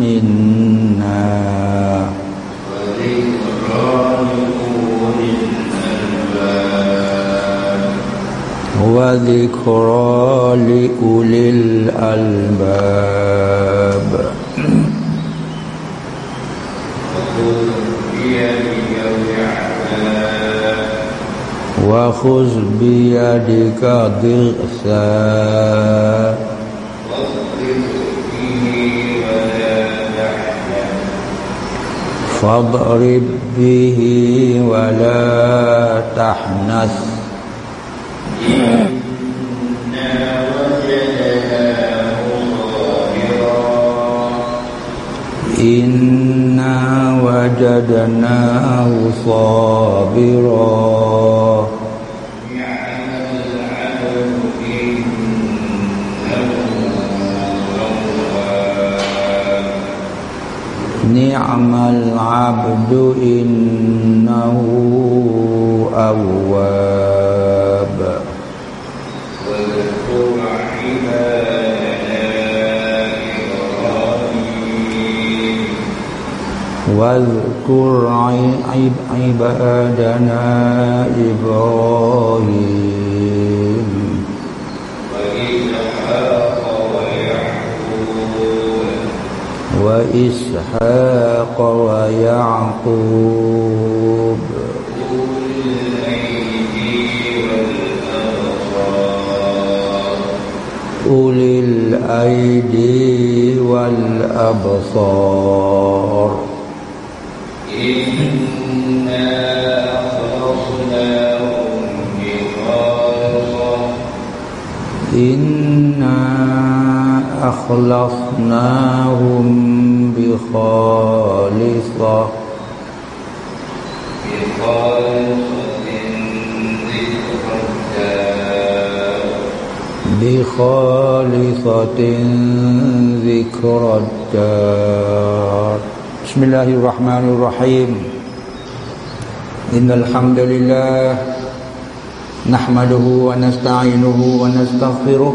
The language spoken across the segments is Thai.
منا؟ وذكرى لأولي الألباب وخذ بيدك ضغثا فاضرب به ولا تحنث. إنا وجدناه صابرا. نعم العبد إنه أواب. واذكر عبادنا إبراهيم. وإسحاق ويعقوب. أولي الأيدي والأبصار. إنا أخلصناهم بخالصة إنا أخلصناهم بخالصة. بخالصة ذكر الدار. بسم الله الرحمن الرحيم. إن الحمد لله نحمده ونستعينه ونستغفره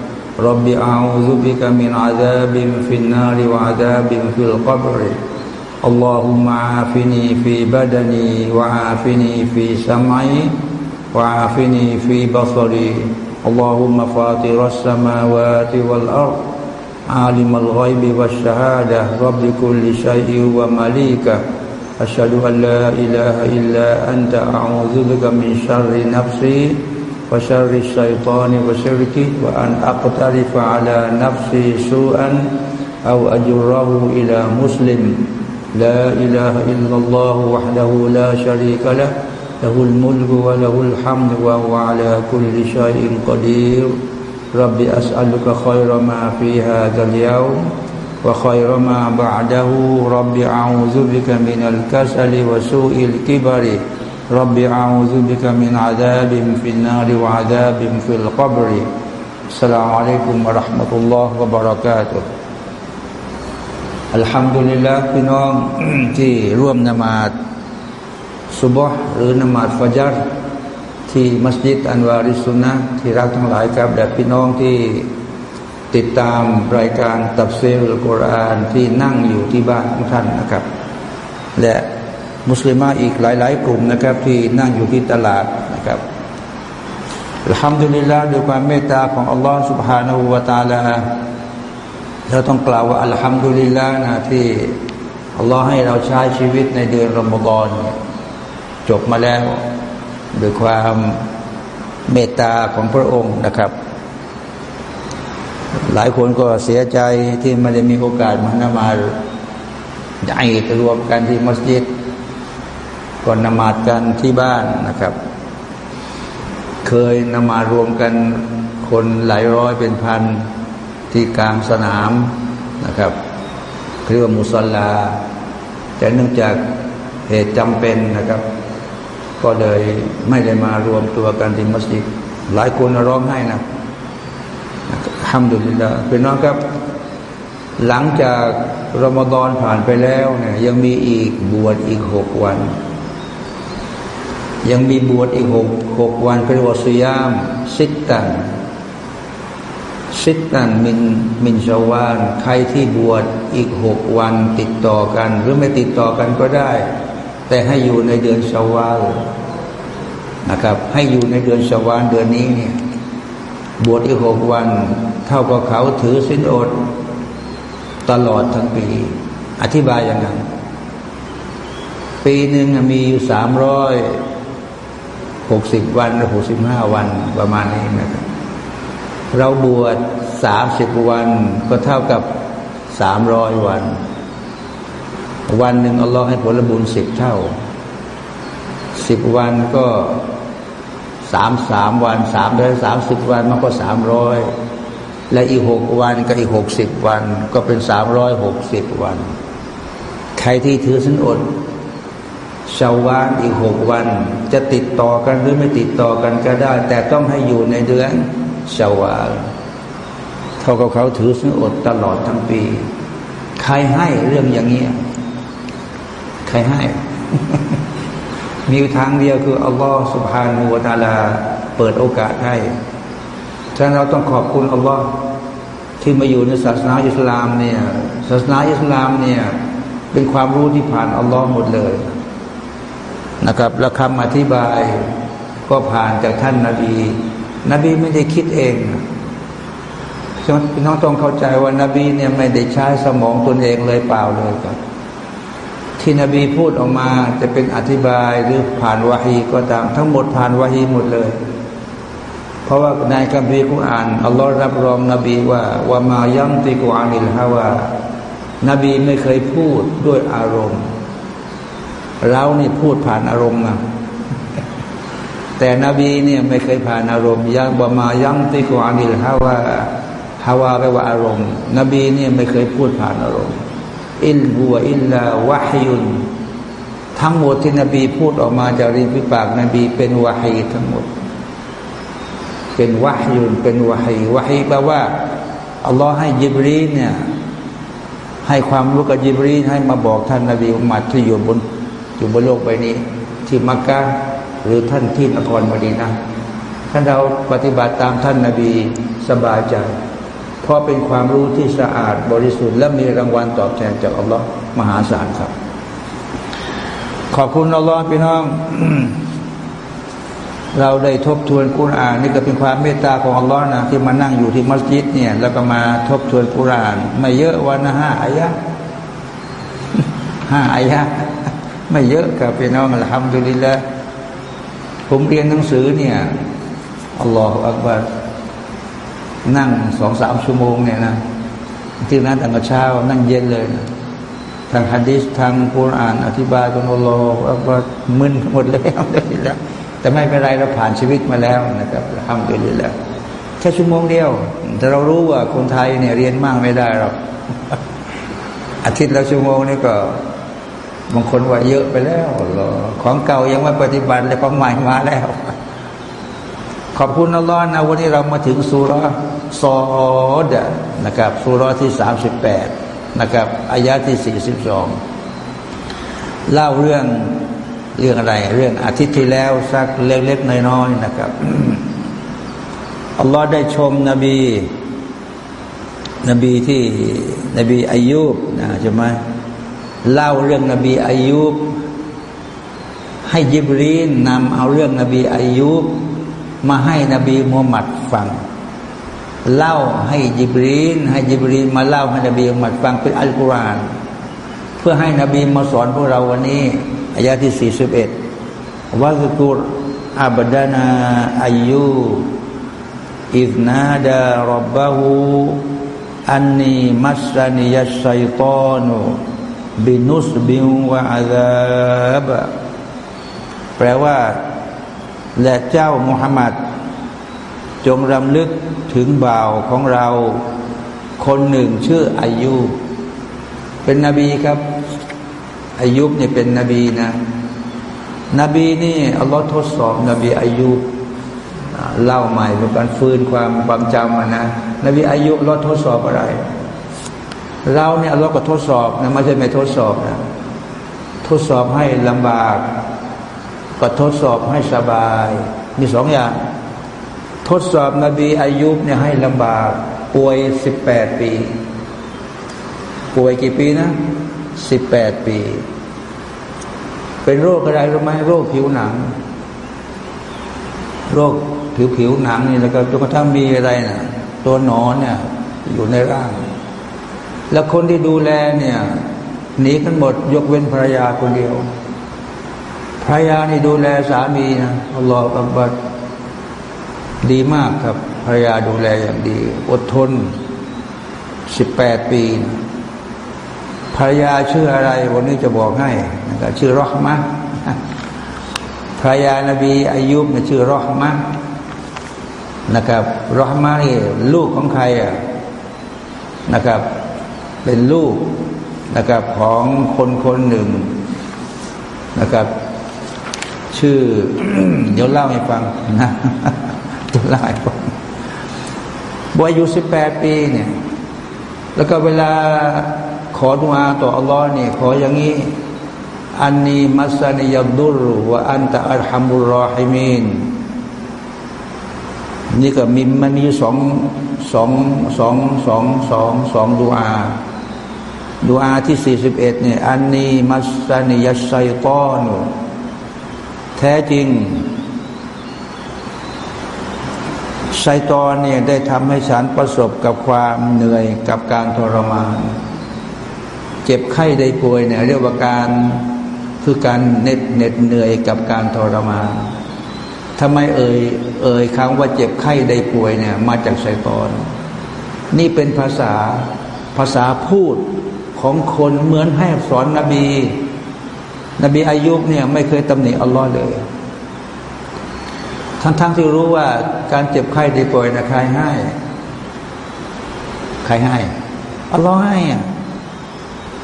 رب أعوذ بك من عذاب في النار وعذاب في القبر. اللهم عافني في بدني وعافني في سمعي وعافني في بصري. اللهم فاطر السماوات والأرض عالم الغيب والشهادة رب كل شيء ومليكه. أشهد أن لا إله إلا أنت أعوذ بك من شر نفسي وشر الشيطان وشركه وأن أقترف على نفسي سوءا أو أجره إلى مسلم. لا إله إلا الله وحده لا شريك له له الملك وله الحمد وهو على كل شيء قدير. رب أسألك خير ما في هذا اليوم وخير ما بعده. رب أعوذ بك من الكسل وسوء الكبر رب أعوذ بك من عذاب في النار وعذاب في القبر السلام عليكم ورحمة الله وبركاته الحمد لله พี่น้องที่ร่วมนมาดสุบฮ์หรือนมาดฟัจรที่มัสยิดอันวาริสุนนะที่รักทั้งหลายครับและพี่น้องที่ติดตามรายการตับเซลกุรอานที่นั่งอยู่ที่บ้านของท่านนะครับ และ มุสลิมาอีกหลาย ๆ กลุ่มนะครับ ที่นั่งอยู่ที่ตลาดนะครับ อัลฮัมดุลิลลาห์ด้วยความเมตตาของอัลลอฮ์ سبحانه และ تعالى เราต้องกล่าวว่าอัลฮัมดุลิลลาห์นะที่อัลลอฮ์ให้เราใช้ชีวิตในเดือนรอมฎอนจบมาแล้วด้วยความเมตตาของพระองค์นะครับ หลายคนก็เสียใจที่ไม่ได้มีโอกาสมานมาได้รวมกันที่มัสยิด ก่อนนมาดกันที่บ้านนะครับ เคยนมารวมกันคนหลายร้อยเป็นพันที่กลางสนามนะครับเรียกว่ามุสลา แต่เนื่องจากเหตุจำเป็นนะครับ ก็เลยไม่ได้มารวมตัวกันที่มัสยิดหลายคนร้องไห้นะทำดุลิลาเป็นน้องครับ หลังจากรอมฎอนผ่านไปแล้วเนี่ยยังมีอีกบวชอีกหกวัน ยังมีบวชอีกหกหกวันเป็นวสยามสิตตันสิตตันมินมินชาวานใครที่บวชอีกหกวันติดต่อกัน หรือไม่ติดต่อกันก็ได้ แต่ให้อยู่ในเดือนชาวาลนะครับ ให้อยู่ในเดือนชาวาลเดือนนี้เนี่ยบวชอีกหกวัน เท่ากับเขาถือสินอด ตลอดทั้งปี อธิบายอย่างนั้น ปีหนึ่งมีอยู่สามร้อย หกสิบวันหรือหกสิบห้าวันประมาณนี้นะครับเราบวชสามสิบวันก็เท่ากับสามร้อยวัน วันหนึ่งอัลลอฮ์ให้ผลบุญสิบเท่าสิบวันก็สามสามวันสามร้อยสามสิบวันมันก็สามร้อยและอีกหกวันก็อีกหกสิบวัน ก็เป็นสามร้อยหกสิบวัน ใครที่ถือสินอด ชาวานอีกหกวัน จะติดต่อกันหรือไม่ติดต่อกันก็ได้ แต่ต้องให้อยู่ในเดือนชาวาลเท่ากับเขาถือสินอดตลอดทั้งปี ใครให้เรื่องอย่างนี้ใครให้ มีทางเดียวคืออัลลอฮ์สุบฮานูวตาลา เปิดโอกาสให้ฉะนั้นเราต้องขอบคุณอัลลอฮ์ที่มาอยู่ในศาสนาอิสลามเนี่ยศาสนาอิสลามเนี่ยเป็นความรู้ที่ผ่านอัลลอฮ์หมดเลย นะครับและคำอธิบายก็ผ่านจากท่านนาบีนบีไม่ได้คิดเองน้องต้องเข้าใจว่านาบีเนี่ยไม่ได้ใช้สมองตนเองเลยเปล่าเลยครับ ที่นบีพูดออกมาจะเป็นอธิบายหรือผ่านวาฮีก็ตาม ทั้งหมดผ่านวาฮีหมดเลย เพราะว่าในคัมภีร์กุอ่านอัลลอฮ์รับรองนบีว่าว่ามายัมติกุอานิลฮาวานบีไม่เคยพูดด้วยอารมณ์ เรานี่พูดผ่านอารมณ์นะแต่นบีเนี่ยไม่เคยผ่านอารมณ์ยังบมายัมติกุอานิลฮาวาهوى แปลว่าอารมณ์ นบีเนี่ยไม่เคยพูดผ่านอารมณ์ إن هو إلا وحي ทั้งหมดที่นบีพูดออกมาจากริมฝีปากนบีเป็นวะฮีทั้งหมด เป็นวะฮยุนเป็นวะฮีวะฮีแปลว่าอัลลอฮ์ให้ยิบรีลเนี่ยให้ความรู้กับยิบรีลให้มาบอกท่านนบีมุฮัมมัดที่อยู่บน อยู่บนโลกใบนี้ ที่มักกะหรือท่านที่นครมดีนะท่านเราปฏิบัติตามท่านนาบีสบายใจเพราะเป็นความรู้ที่สะอาดบริสุทธิ์และมีรางวัลตอบแทนจากอัลลอฮ์มหาศาลครับ ขอบคุณอัลลอฮ์พี่น้อง เราได้ทบทวนกุรอาน นี่ก็เป็นความเมตตาของอัลลอฮ์นะที่มานั่งอยู่ที่มัสยิดเนี่ย แล้วก็มาทบทวนกุรอาน ไม่เยอะวันนะห้าอายะห้าอายะ ไม่เยอะครับพี่น้องอัลฮัมดุลิลละผมเรียนหนังสือเนี่ยอัลลอฮฺอักบารนั่งสองสามชั่วโมงเนี่ยนะที่นั้นตั้งแต่เช้านั่งเย็นเลยนะทางฮะดิษทางกุรอาน อธิบายกันอัลลอฮฺอักบารมึนหมดเลยแล้วแต่ไม่เป็นไรเราผ่านชีวิตมาแล้วนะครับทำไปเลยแล้วแค่ชั่วโมงเดียว แต่เรารู้ว่าคนไทยเนี่ยเรียนมากไม่ได้หรอกอาทิตย์ละชั่วโมงนี่ก็ บางคนว่าเยอะไปแล้วของเก่ายังไม่ปฏิบัติเลยของใหม่มาแล้ว ขอบคุณอัลลอฮ์นะวันนี้เรามาถึงสุรซอดนะครับสุรที่สามสิบแปดนะครับอายะที่สี่สิบสองเล่าเรื่องเรื่องอะไร เรื่องอาทิตย์ที่แล้วสักเล็กๆน้อยๆนะครับอัลลอฮ์ได้ชมนบี นบีที่นบีอายุบนะใช่ไหม เล่าเรื่องนบีอายุบให้ยิบรีนนำเอาเรื่องนบีอายุบมาให้นบีมูฮัมมัดฟัง เล่าให้ยิบรีน ให้ยิบรีนมาเล่าให้นบีมูฮัมมัดฟังเป็นอัลกุรอานเพื่อให้นบีมาสอนพวกเราวันนี้อายาที่สี่สิบเอ็ดว่าคือกุรอับดานาอายุอิฟนาดารบบะฮูอันนีมัสนียัสไซตานุ บินุสบิวะอาซาบแปลว่า และเจ้ามุฮัมมัดจงรำลึกถึงบ่าวของเรา คนหนึ่งชื่ออายุ เป็นนบีครับ อายุเนี่ยเป็นนบีนะ นบีนี่อัลลอฮ์ทดสอบ นบีอายุเล่าใหม่เป็นการฟื้นความความจำนะ นบีอายุเราทดสอบอะไร เราเนี่ยเราก็ทดสอบนะไม่ใช่ไม่ทดสอบนะทดสอบให้ลำบาก ก็ทดสอบให้สบาย มีสองอย่าง ทดสอบนบีอายุเนี่ยให้ลำบาก ป่วยสิบแปดปี ป่วยกี่ปีนะสิบแปดปี เป็นโรคอะไรรู้ไหมโรคผิวหนัง โรคผิวผิวหนังนี่แล้วก็จนกระทั่งมีอะไรนะตัวหนอนเนี่ยอยู่ในร่าง แล้วคนที่ดูแลเนี่ยหนีกันหมด ยกเว้นภรรยาคนเดียวภรรยานี่ดูแลสามีนะอัลลอฮฺอับัดดีมากครับภรรยาดูแลอย่างดี อดทนสิบแปดปีนะภรรยาชื่ออะไร วันนี้จะบอกให้นะครับชื่อรอฮมะภรรยานาบีอายุบเนี่ยชื่อรอฮมะนะครับรอฮมานี่ลูกของใครอะนะครับ เป็นลูกนะครับของคนคนหนึ่งนะครับ ชื่อ เดี๋ยวเล่าให้ฟังนะเดี๋ยวเล่าให้ฟังบอยอายุสิบแปดปีเนี่ย แล้วก็เวลาขอดุอาต่ออัลลอฮ์เนี่ยขออย่างนี้อันนี้มัสนิยดุรวะอันตะอัลฮัมุรรอฮิมีนนี่ก็มีมันมีสองสองสองสองสองสองดูอา ดูอาที่สี่สิบเอ็ดเนี่ยอันนี้มัสนิยัสไซตอนแท้จริงไซตอนเนี่ยได้ทำให้ฉันประสบกับความเหนื่อยกับการทรมาน เจ็บไข้ได้ป่วยเนี่ยเรียกว่าการคือการเน็ดเหน็ดเหนื่อยกับการทรมานทำไมเอ่ยเอ่ยคำว่าเจ็บไข้ได้ป่วยเนี่ยมาจากไซตอน นี่เป็นภาษาภาษาพูด ของคนเหมือนให้สอนนบี นบีอายุบเนี่ยไม่เคยตำหนิอัลลอฮ์เลย ทั้งๆทที่รู้ว่าการเจ็บไข้ได้ป่วยนะใครให้ใครให้อัลลอฮ์ให้อะ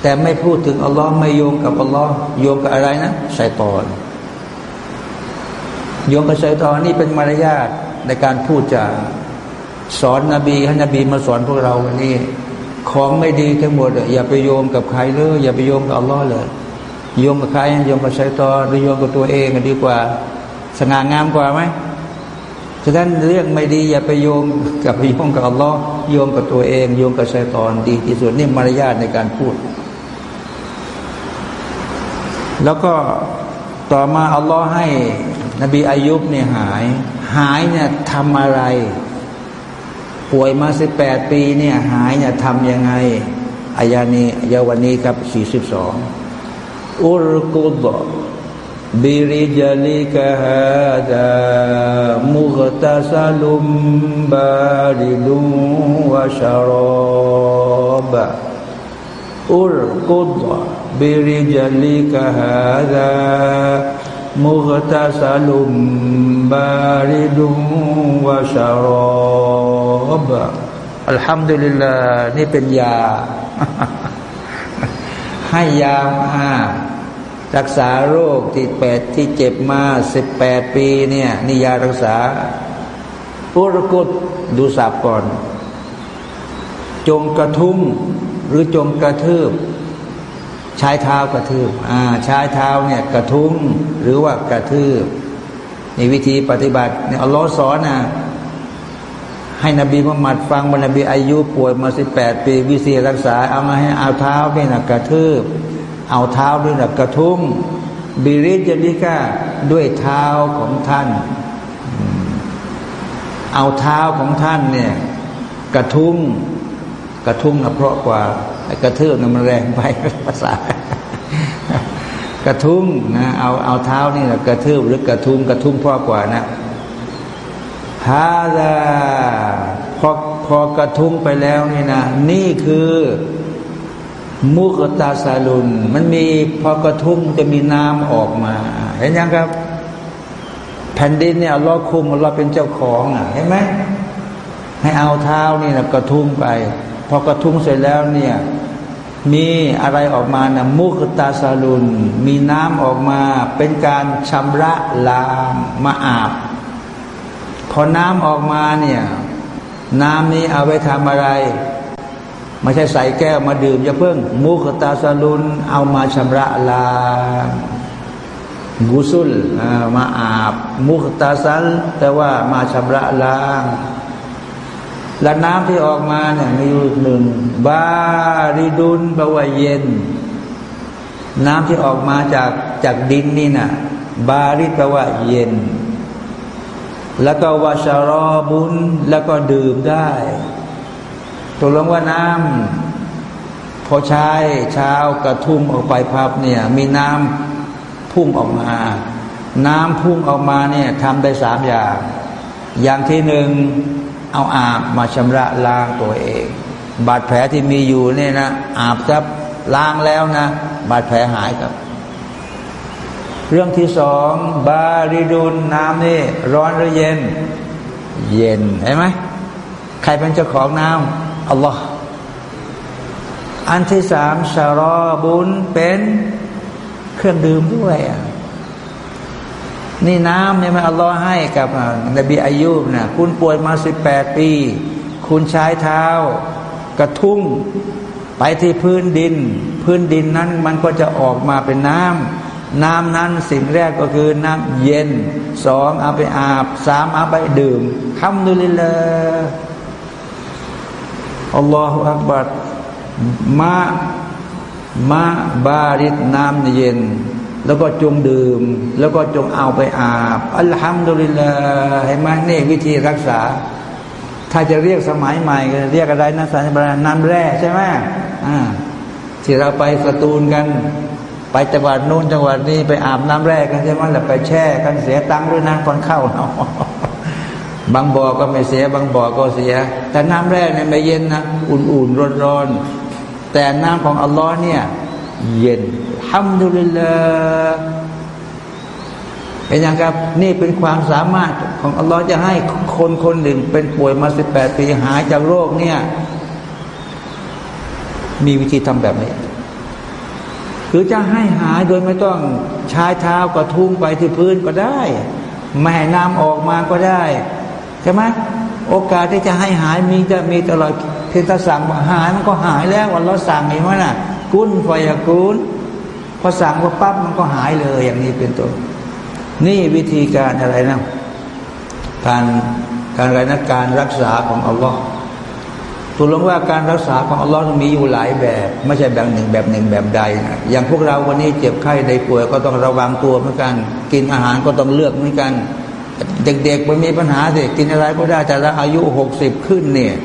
แต่ไม่พูดถึงอัลลอฮ์ไม่โยงกับอัลลอฮ์โยงกับอะไรนะไซตอนโยมกับชัยตอนนี่เป็นมารยาทในการพูดจาสอนนบีให้นบีมาสอนพวกเราวันนี้ ของไม่ดีทั้งหมดอย่าไปโยมกับใครเลยอย่าไปโยมกับอัลลอฮ์เลยโยมกับใครโยมกับชัยตอนหรือโยมกับตัวเองดีกว่า สง่างามกว่าไหมฉะนั้นเรื่องไม่ดีอย่าไปโยมกับไปโยมกับอัลลอฮ์โยมกับตัวเองโยมกับชัยตอนดีที่สุดนี่มารยาทในการพูด แล้วก็ต่อมาอัลลอฮ์ให้ นบีอายุบเนี่ยหาย หายเนี่ยทำอะไร ป่วยมาสิบแปดปีเนี่ยหายเนี่ยทำยังไงอายานียาวันนี้ครับสี่สิบสองอุรกุดบิริจลิกฮาดามุกตาซาลุมบาริลุวะชารอบอุรกุดบิริจลิกฮาดามุกตาสลุมบาริดุวะชารอบ อัลฮัมดุลิลลาห์นี่เป็นยา ให้ยามารักษาโรคที่แปดที่เจ็บมาสิบแปดปีเนี่ยนี่ยารักษา อุรกุดดูสับก่อน จงกระทุ้งหรือจงกระทืบใช้เท้ากระทืบอ่าใช้เท้าเนี่ยกระทุ้งหรือว่ากระทืบนี่วิธีปฏิบัติเนี่ยอัลลอฮ์สอนนะ ให้นบีมุฮัมมัดฟังว่านบีอายุป่วยมาสิบแปดปีวิธีรักษา เอามาให้เอาเท้าเนี่ยนะกระทืบ เอาเท้าด้วยนะกระทุ้งบิริจลิกาด้วยเท้าของท่าน เอาเท้าของท่านเนี่ยกระทุ้งกระทุ้งนะเพราะกว่ากระเทือนมันแรงไปภาษากระทุ้งนะเอาเอาเท้านี่นะกระทืบหรือกระทุ้งกระทุ้งเพราะกว่านะ ฮาดาพอพอกระทุ้งไปแล้วนี่นะ นี่คือมุกตาซาลุน มันมีพอกระทุ้งจะมีน้ำออกมา เห็นยังครับ แผ่นดินเนี่ยเราคุมเราเป็นเจ้าของอะเห็นไหมให้เอาเท้านี่นะกระทุ้งไป พอกระทุ้งเสร็จแล้วเนี่ย มีอะไรออกมานะมุกตาซาลุน มีน้ำออกมา เป็นการชำระล้างมาอาบ อน้ำออกมาเนี่ย น้ำนี้เอาไว้ทำอะไร ไม่ใช่ใส่แก้วมาดื่มอย่าเพิ่ง มุกตาสลุนเอามาชำระล้างกุซุลมาอาบ มุกตาสันแต่ว่ามาชำระล้างและน้ำที่ออกมาเนี่ยมีอยู่หนึ่งบาริดุนแปลว่าเย็น น้ำที่ออกมาจากจากดินนี่นะ่ะ บาริดแปลว่าเย็น แล้วก็วาชารอบุญแล้วก็ดื่มได้ตกลงว่าน้ำพอใช้เช้ากระทุ่มออกไปพับเนี่ย มีน้ำพุ่งออกมา น้ำพุ่งออกมาเนี่ยทำได้สามอย่าง อย่างที่หนึ่งเอาอาบมาชำระล้างตัวเอง บาดแผลที่มีอยู่เนี่ยนะอาบครับล้างแล้วนะ บาดแผลหายครับ เรื่องที่สองบาริดุนน้ำนี่ร้อนหรือเย็น เย็นเห็นไหมใครเป็นเจ้าของน้ำอัลลอฮ์อันที่สามชารอบุญเป็นเครื่องดื่มด้วยนี่น้ำเนี่ยมันอัลลอฮ์ให้กับนบีอายุบนะคุณป่วยมาสิบแปดปี คุณใช้เท้ากระทุ้งไปที่พื้นดิน พื้นดินนั้นมันก็จะออกมาเป็นน้ำ น้ำนั้นสิ่งแรกก็คือน้ำเย็นสองเอาไปอาบสามเอาไปดื่มคำนุลิลละอัลลอฮฺอักบัดมามาบาริดน้ำเย็น แล้วก็จงดื่ม แล้วก็จงเอาไปอาบ อัลฮัมดุลิลลาห์ให้มานี่วิธีรักษา ถ้าจะเรียกสมัยใหม่ก็เรียกอะไรนะสารบาน้ำแร่ใช่ไหมอ่าที่เราไปสตูลกัน จังหวัดนู้นจังหวัดนี้ไปอาบน้ำแร่กันใช่ไหมแล้วไปแช่กันเสียตังค์ด้วยนะตอนเข้าเนาะบางบ่อก็ไม่เสีย บางบ่อก็เสีย แต่น้ำแร่เนี่ยไม่เย็นนะอุ่นๆร้อนๆแต่น้ำของอัลลอฮ์เนี่ยเย็นฮัมดุลิลลาห์เห็นยังครับนี่เป็นความสามารถของอัลลอฮ์จะให้คนคนหนึ่งเป็นป่วยมาสิบแปดปีหายจากโรคเนี่ย มีวิธีทำแบบนี้ คือจะให้หายโดยไม่ต้องใช้เท้ากระทุ้งไปที่พื้นก็ได้ไม่ให้น้ำออกมาก็ได้ใช่ไหมโอกาสที่จะให้หายมีจะมีตลอดเพียงแต่สั่งว่าหายมันก็หายแล้ววันเราสั่งเห็นไหมน่ะกุ้นไฟกุนพอสั่งว่าปั๊บมันก็หายเลยอย่างนี้เป็นต้นนี่วิธีการอะไรนะการการอะไรนะการรักษาของอัลลอฮ์ ถูกลงว่าการรักษาของอัลลอฮ์มีอยู่หลายแบบ ไม่ใช่แบบหนึ่งแบบหนึ่งแบบใดนะอย่างพวกเราวันนี้เจ็บไข้ใดป่วยก็ต้องระวังตัวเหมือนกัน กินอาหารก็ต้องเลือกเหมือนกัน เด็กๆมันมีปัญหาสิกินอะไรก็ได้แต่ละอายุหกสิบขึ้นเนี่ย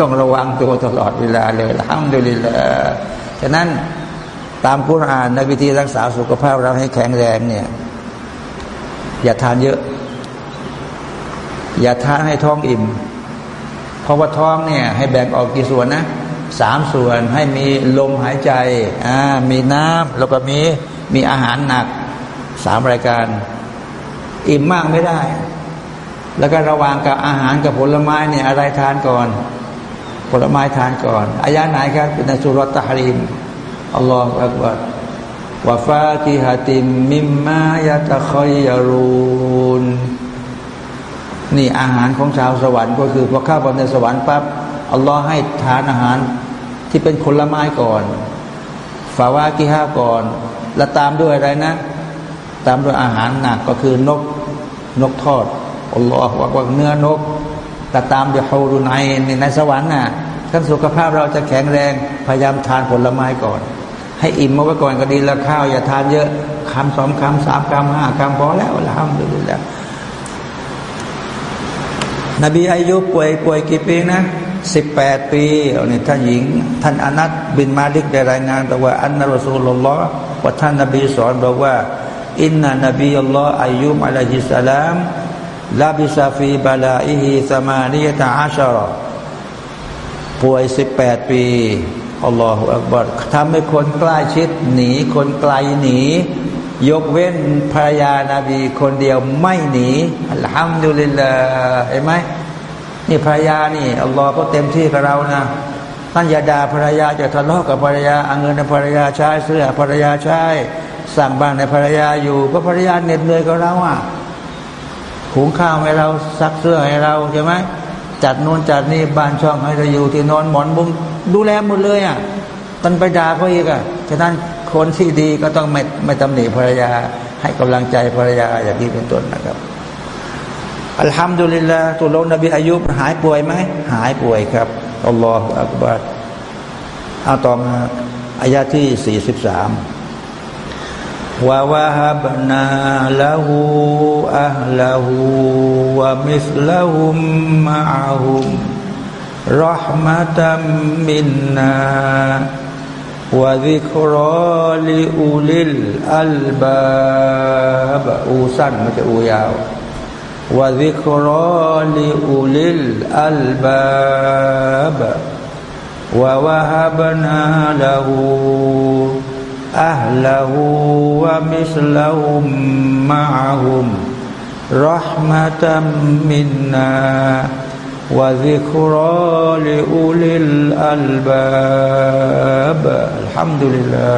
ต้องระวังตัวตลอดเวลาเลยห้ามดูลิละฉะนั้นตามกุรอานในวิธีรักษาสุขภาพเราให้แข็งแรงเนี่ย อย่าทานเยอะ อย่าทานให้ท้องอิ่ม เพราะว่าท้องเนี่ยให้แบ่งออกกี่ส่วนนะสามส่วนให้มีลมหายใจอ่ามีน้ำแล้วก็มีมีอาหารหนักสามรายการ อิ่มมากไม่ได้ แล้วก็ระวางกับอาหารกับผลไม้เนี่ยอะไรทานก่อน ผลไม้ทานก่อนอายะไหนครับเป็นสุรตะฮริมอัลลอฮฺอักบัรวาฟาติฮะติมมิมมายะตะคอยยารูน นี่อาหารของชาวสวรรค์ก็คือพอเข้าไปในสวรรค์ปั๊บอัลลอฮ์ให้ทานอาหารที่เป็นผลไม้ก่อนฟาวากิฮาก่อน แล้วตามด้วยอะไรนะ ตามด้วยอาหารหนักก็คือนกนกทอดอัลลอฮฺว่าว่าเนื้อนกแต่ตามด้วยฮารุนไในในสวรรค์น่ะท่านสุขภาพเราจะแข็งแรงพยายามทานผลไม้ก่อน ให้อิ่มมาไว้ก่อนก็ดีแล้วข้าวอย่าทานเยอะคำสองคำสามคำห้าคำพอแล้วละห้ามดูแล้ว นบีอัยยูบป่วยป่วยกี่ปีนะสิบแปดปีเนี่ยท่านหญิง ท่านอนัสบินมาลิกได้รายงานบอกว่าأن رسول الله ว่าท่านนบีสอนบอกว่า إن نبي الله أيوب عليه السلام لبث في بلائه ثمانية عشرป่วยสิบแปดปีอัลลอฮฺอักบารทำให้คนใกล้ชิดหนีคนไกลหนี ยกเว้นภรรยานาบีคนเดียวไม่หนีอัลฮัมดุลิลลาเห็นไหมนี่ภรรยานี่อัลลอฮ์ก็เต็มที่กับเรานะท่านอย่าด่าภรรยาจะทะเลาะกับภรรยาเอาเงินในภรรยาใช้เสื้อภรรยาใช้สั่งบ้านในภรรยาอยู่เพราะภรรยาเหน็ดเหนื่อยกับเราอะหุงข้าวให้เราซักเสื้อให้เราใช่ไหมจัดนู่นจัดนี่บ้านช่องให้เราอยู่ที่นอนหมอนบุ้งดูแลหมดเลยอะมันไปด่าเขาอีกอะฉะนั้น คนที่ดีก็ต้องไม่ไม่ตำหนิภรรยา ให้กำลังใจภรรยาอย่างนี้เป็นต้นนะครับอัลฮัมดุลิลลาตัวลงนบีอายุหายป่วยไหมหายป่วยครับอัลลอฮฺอักบัรเอาต่อมาอายาที่สี่สิบสามวะวะฮับนาละหูอัลลหูวะมิสละหุมมะหุมรหมะตัมมินนา วะซิกรอลิอุลิลอัลบาบอูสั้นมันจะอูยาว وذكرى لأولي الألباب ووهبنا له أهله ومثلهم معهم رحمة منا وذكرى لأولي الألباب ฮัมดุลิลลา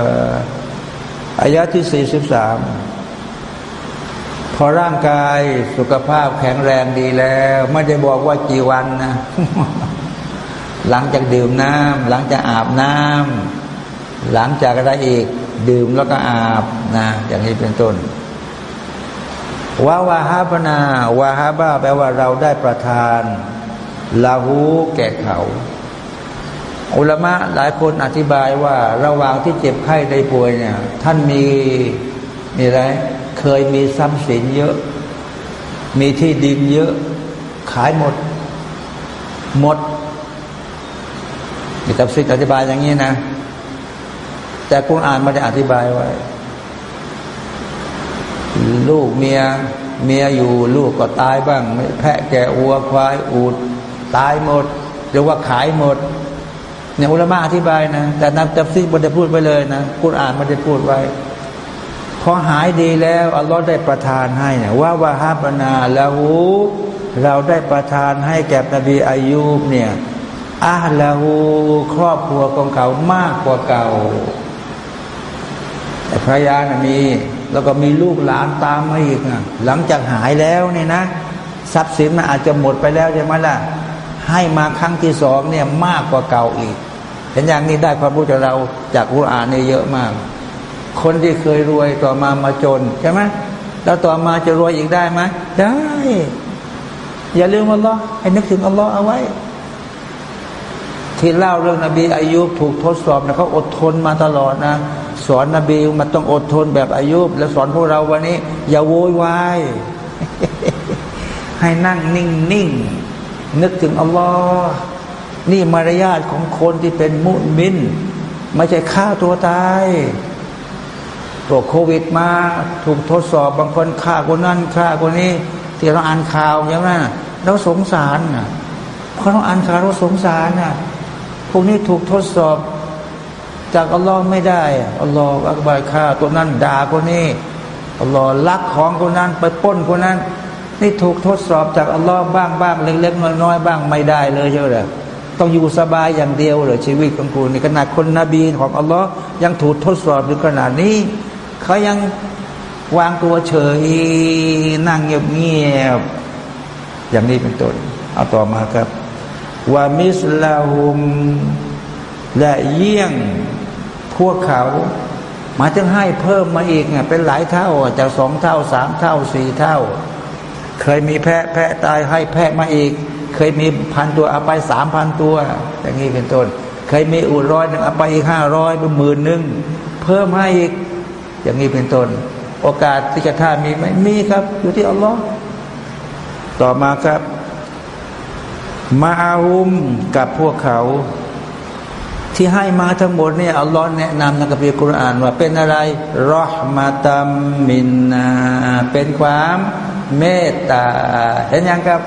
อายะที่ 43 พอร่างกายสุขภาพแข็งแรงดีแล้ว ไม่ได้บอกว่ากี่วันนะ หลังจากดื่มน้ำหลังจากอาบน้ำหลังจากอะไรอีก ดื่มแล้วก็อาบนะอย่างนี้เป็นต้นวาวาฮาปนาวาฮาบาแปลว่าเราได้ประทานลาหูแก่เขา อุลมะหลายคนอธิบายว่าระหว่างที่เจ็บไข้ได้ป่วยเนี่ย ท่านมีมีอะไร เคยมีทรัพย์สินเยอะ มีที่ดินเยอะ ขายหมด หมดมีตับสิทอธิบายอย่างนี้นะ แต่คุณอ่านไมาได้อธิบายไว้ ลูกเมียเมียอยู่ลูกก็ตายบ้าง แพะแกะวัวควายอูด ตายหมด หรือว่าขายหมด เนี่ยอุลมะอธิบายนะ แต่นับตับซิมันจะพูดไปเลยนะคุณอ่านมันจะพูดไว้พอหายดีแล้วอัลลอฮ์ได้ประทานให้เนี่ยว่าวาฮาบนาละหูเราได้ประทานให้แก่นบีอายุบเนี่ยอาละหูครอบครัวของเขามากกว่าเก่า แต่ภรรยานะมี แล้วก็มีลูกหลานตามมาอีกนะหลังจากหายแล้วเนี่ยนะ ทรัพย์สินมันอาจจะหมดไปแล้วใช่ไหมล่ะ ให้มาครั้งที่สองเนี่ยมากกว่าเก่าอีก เห็นอย่างนี้ได้ความรู้จากเราจากอุรานเนี่ยเยอะมาก คนที่เคยรวยต่อมามาจนใช่ไหมแล้วต่อมาจะรวยอีกได้ไหมได้ อย่าลืมอัลลอฮ์ให้นึกถึงอัลลอฮ์เอาไว้ ที่เล่าเรื่องนบีอายุถูกทดสอบนะเขาอดทนมาตลอดนะสอนนบีมันต้องอดทนแบบอายุแล้วสอนพวกเราวันนี้ อย่าโวยวายให้นั่งนิ่งนิ่ง นึกถึงอัลลอฮ์นี่มารยาทของคนที่เป็นมุมิน ไม่ใช่ฆ่าตัวตายตัวโควิดมาถูกทดสอบบางคนฆ่าคนนั้นฆ่าคนนี้ ที่เราอ่านข่าวอย่างนั้นเราสงสารนะเพราะเราอ่านข่าวเราสงสารนะพวกนี้ถูกทดสอบจากอัลลอฮ์ไม่ได้อัลลอฮ์อักบายฆ่าตัวนั้นด่าคนนี้อัลลอฮ์ลักของคนนั้นไปป้นคนนั้น นี่ถูกทดสอบจากอัลลอฮ์บ้างบ้างเล็กๆน้อยๆบ้างไม่ได้เลยใช่ไหมต้องอยู่สบายอย่างเดียวเลยชีวิตของคุณในขนาดคนนบีของอัลลอฮ์ยังถูกทดสอบอยู่ขนาดนี้เขายังวางตัวเฉยนั่งเงียบเงียบอย่างนี้เป็นต้นเอาต่อมาครับว่ามิสลาหุมและเยี่ยงพวกเขามาจะให้เพิ่มมาอีกเป็นหลายเท่าจากสองเท่าสามเท่าสี่เท่า เคยมีแพะแพะตายให้แพะมาอีก เคยมีพันตัวเอาไปสามพันตัว อย่างนี้เป็นต้น เคยมีอูดร้อยหนึ่งเอาไปอีกห้าร้อยเป็นหมื่นหนึ่งเพิ่มให้อีก อย่างนี้เป็นต้น โอกาสที่จะท่ามีไหมมีครับ อยู่ที่อัลลอฮ์ต่อมาครับ มาอาอุมกับพวกเขา ที่ให้มาทั้งหมดเนี่ยอัลลอฮ์แนะนำในกัมภีร์กุรอานว่าเป็นอะไรรอห์มาตัมมินนาเป็นความ เมตตา เห็นยังครับ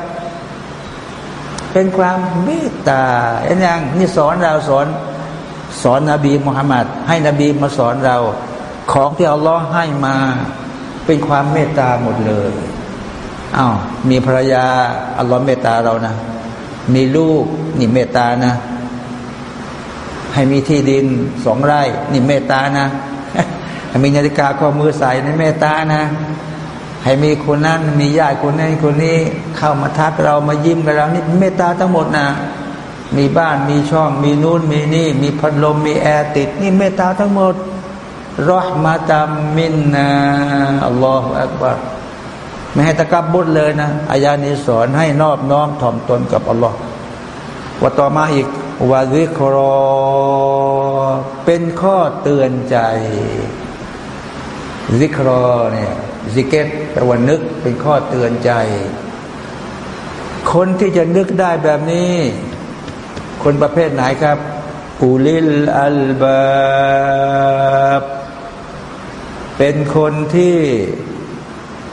เป็นความเมตตา เห็นยังนี่สอนเราสอน สอนนบีมุฮัมมัดให้นบีมาสอนเรา ของที่อัลลอฮ์ให้มา เป็นความเมตตาหมดเลยอา้าวมีภรรยาอัลลอฮ์เมตตาเรานะ มีลูกนี่เมตตานะ ให้มีที่ดินสองไร่ นี่เมตตานะให้มีนาฬิกาข้อมือใส่นี่เมตตานะ ให้มีคนนั้นมีญาติคนนั้นคนนี้เข้ามาทักเรามายิ้มกับเรานี่เมตตาทั้งหมดนะ มีบ้านมีช่อง มีนู่นมีนี่ มีพัดลมมีแอร์ติด นี่เมตตาทั้งหมดรอมาตามมินนะอัลลอฮฺอักบารไม่ให้ตะกับบุญเลยนะอายานี้สอนให้นอบน้อมถ่อมตนกับอัลลอฮ์ว่าต่อมาอีกวาซิครอเป็นข้อเตือนใจซิครอเนี่ยซิกเกตแปลว่านึกเป็นข้อเตือนใจ คนที่จะนึกได้แบบนี้ คนประเภทไหนครับอูลิลอัลบาบเป็นคนที่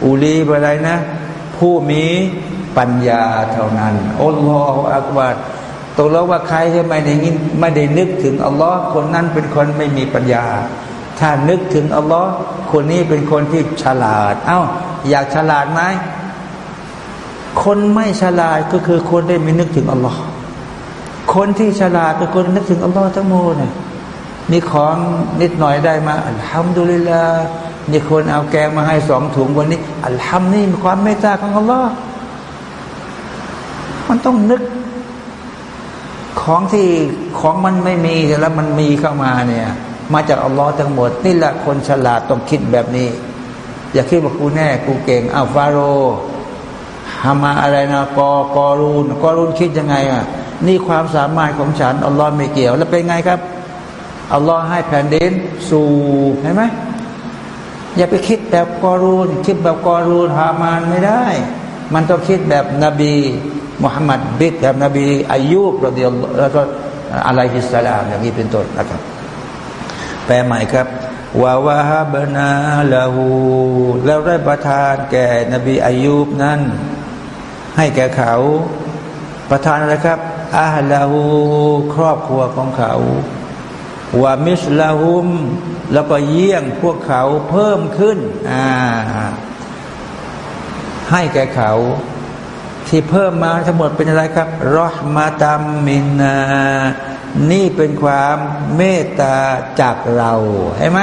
อุลีอะไรนะ ผู้มีปัญญาเท่านั้นอัลลอฮฺอักบารตกลงว่าใครที่ไม่ได้ไม่ได้นึกถึงอัลลอฮ์คนนั้นเป็นคนไม่มีปัญญา ถ้านึกถึงอัลลอฮ์คนนี้เป็นคนที่ฉลาด เอา้า อยากฉลาดไหมคนไม่ฉลาดก็คือคนได้ไม่นึกถึงอัลลอฮ์คนที่ฉลาดคือคนนึกถึงอัลลอฮ์ทั้งหมดเนี่ยมีของนิดหน่อยได้มาอัลฮัมดุลิลลาห์นี่คนเอาแกงมาให้สองถุงวันนี้ อัลฮัมนี่มีความเมตตาของอัลลอฮ์มันต้องนึก ของที่ของมันไม่มีแล้วมันมีเข้ามาเนี่ย มาจากอัลลอฮ์ทั้งหมด นี่แหละคนฉลาดต้องคิดแบบนี้ อย่าคิดว่ากูแน่กูเก่งอ้าวฟาโรฮามาอะไรนะกอกอรูนกอรูนคิดยังไงอะนี่ความสามารถของฉันอัลลอฮ์ไม่เกี่ยว แล้วเป็นไงครับอัลลอฮ์ให้แผ่นดินสู่เห็นไหมอย่าไปคิดแบบกอรูน คิดแบบกอรูนฮามานไม่ได้ มันต้องคิดแบบนบีมุฮัมมัดบิดแบบนบีอายุบรดิยัลแล้วก็อะลัยฮิสสลามอย่างนี้เป็นต้นนะครับ แปลใหม่ครับวาวาฮบนาลาหูแล้วได้ประทานแก่นบีอายุบนั้น ให้แก่เขา ประทานอะไรครับอาลาหูครอบครัวของเขาวามิสลาหุม แล้วก็เยี่ยงพวกเขาเพิ่มขึ้นอ่าให้แก่เขา ที่เพิ่มมาทั้งหมดเป็นอะไรครับรอห์มาตัมมินา นี่เป็นความเมตตาจากเราเห็นไหม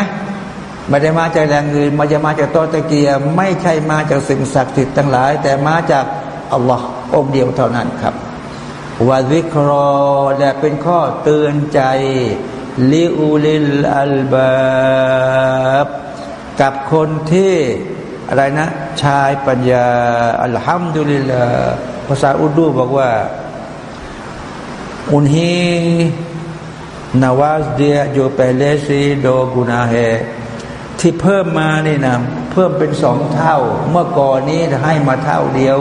ไม่ได้มาจากแรงอื่นมาจะมาจากต้นตะเกียไม่ใช่มาจากสิ่งศักดิ์สิทธิ์ทั้งหลาย แต่มาจากอัลลอฮ์องเดียวเท่านั้นครับวาวิครอและเป็นข้อเตือนใจลิอูลิลอัลบาบกับคนที่อะไรนะ ชายปัญญา อัลฮัมดุลิลลาภาษาอุดูบอกว่า อุนฮีนาวาสเดียโยเปเลซีโดกุนาเฮที่เพิ่มมานี่นะเพิ่มเป็นสองเท่า เมื่อก่อนนี้ให้มาเท่าเดียว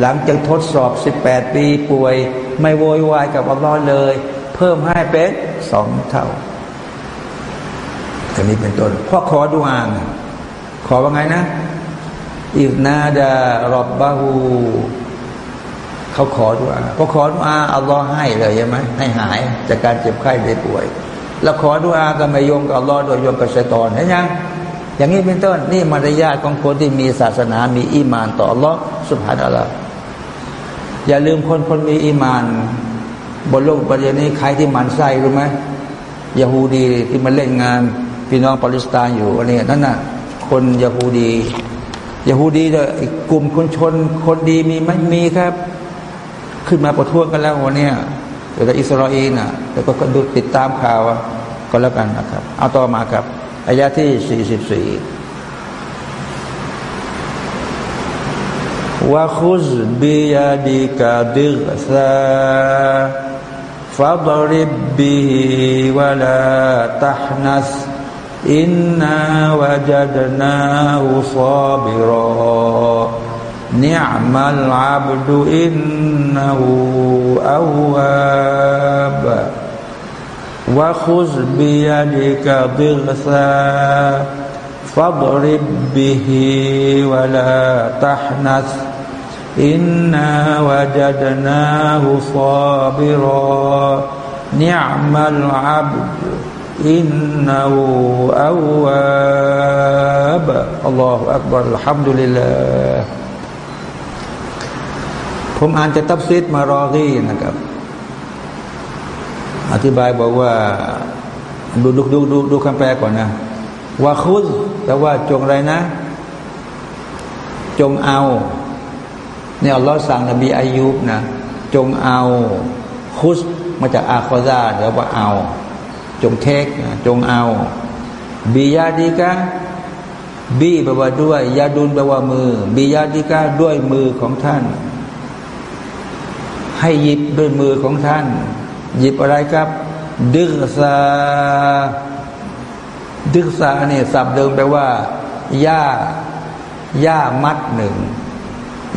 หลังจากทดสอบสิบแปดปีป่วย ไม่โวยวายกับอัลลอฮ์เลย เพิ่มให้เป็นสองเท่าอันนี้เป็นต้นพราะขอดูอานขอว่าไงนะอิบนาดารอบบาหู เขาขอดูอาพอขอดูอาอัลลอฮ์ให้เลยใช่ไหมให้หายจากการเจ็บไข้ได้ป่วย แล้วขอดูอาก็ไม่โยงกับอัลลอฮ์โดยโยงกับชัยตอนเห็นยังอย่างนี้เป็นต้นนี่มารยาทของคนที่มีศาสนามีอีมานต่ออัลลอฮ์สุบฮานัลลอฮ์อย่าลืมคนคนมีอีมาน บนโลกประเด็นนี้ใครที่มันไส้รู้ไหมยาฮูดีที่มาเล่นงานพี่น้องปาเลสไตน์อยู่อันนี้นั่นน่ะคนยาฮูดียาฮูดีเลยกลุ่มคนชนคนดีมีไหมมีครับ ขึ้นมาประท้วงกันแล้ววันนี้เกี่ยวกัอิสราเอลนะแล้วก็ดูติดตามข่าวก็แล้วกันนะครับ เอาต่อมาครับอายะที่สี่สิบสี่ว่าขุซบียาดิกาดิกซะฟาบริบบีวะลาตหนัสอินนาวะจัดนาอุซาบิรอ نعم العبد إنه أواب. وخذ بيدك ضغثا فاضرب به ولا تحنث. إنا وجدناه صابرا. نعم العبد إنه أواب. الله أكبر. الحمد لله. ผมอ่านจะตับซิดมารอรีนะครับ อธิบายบอกว่า ดูดูดูดูดูคำแปลก่อนนะว่าคุซแต่ว่าจงอะไรนะ จงเอาเนี่ยอัลอสั่งนบีอายุบนะ จงเอาคุสมาจากอาคอซาเดี๋ยวว่าเอา จงเทคจงเอาบียาดีกะบีแปลว่าด้วยยาดุลแปลว่ามือบียาดีกะด้วยมือของท่าน ให้หยิบด้วยมือของท่าน หยิบอะไรครับ ดึกซาดึกซาเนี่ยสับเดิมแปลว่าหญ้าหญ้ามัดหนึ่ง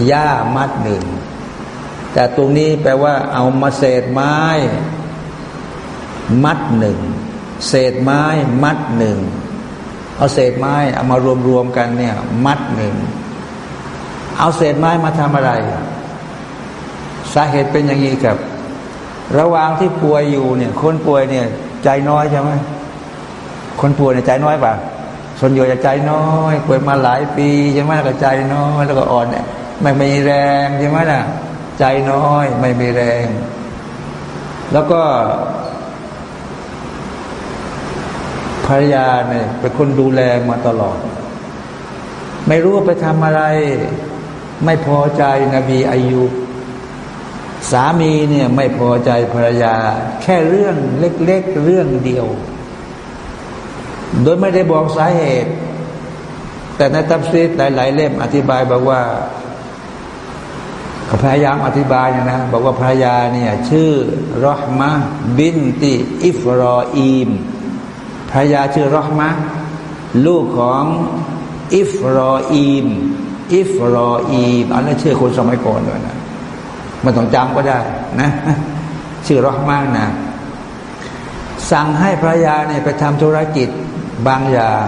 หญ้ามัดหนึ่ง แต่ตรงนี้แปลว่า เอามาเศษไม้ มัดหนึ่ง เศษไม้ มัดหนึ่ง เอาเศษไม้ เอามารวมรวมกันเนี่ย มัดหนึ่ง เอาเศษไม้มาทำอะไร สาเหตุเป็นอย่างนี้ครับ ระหว่างที่ป่วยอยู่เนี่ย คนป่วยเนี่ย ใจน้อยใช่ไหมคนป่วยเนี่ยใจน้อยป่ะส่วนใหญ่จะใจน้อยป่วยมาหลายปีใช่ไหมแล้วก็ใจน้อยแล้วก็อ่อนเนี่ยไม่มีแรงใช่ไหมล่ะ ใจน้อย ไม่มีแรง แล้วก็ภรรยาเนี่ยเป็นคนดูแลมาตลอด ไม่รู้ไปทำอะไร ไม่พอใจนบีอายุ สามีเนี่ยไม่พอใจภรรยา แค่เรื่องเล็ก ๆ เรื่องเดียว โดยไม่ได้บอกสาเหตุ แต่ในตัฟซีดหลายๆเล่มอธิบายบอกว่าเขาพยายามอธิบายนะบอกว่าภรรยาเนี่ยชื่อรอฮมะบินติอิฟรออีมภรรยาชื่อรอฮมะลูกของอิฟรออีมอิฟรออีมอันนั้นชื่อคนสมัยก่อนด้วยนะ ไม่ต้องจำก็ได้นะชื่อรอฮมะนะ สั่งให้ภรรยาเนี่ยไปทำธุรกิจบางอย่าง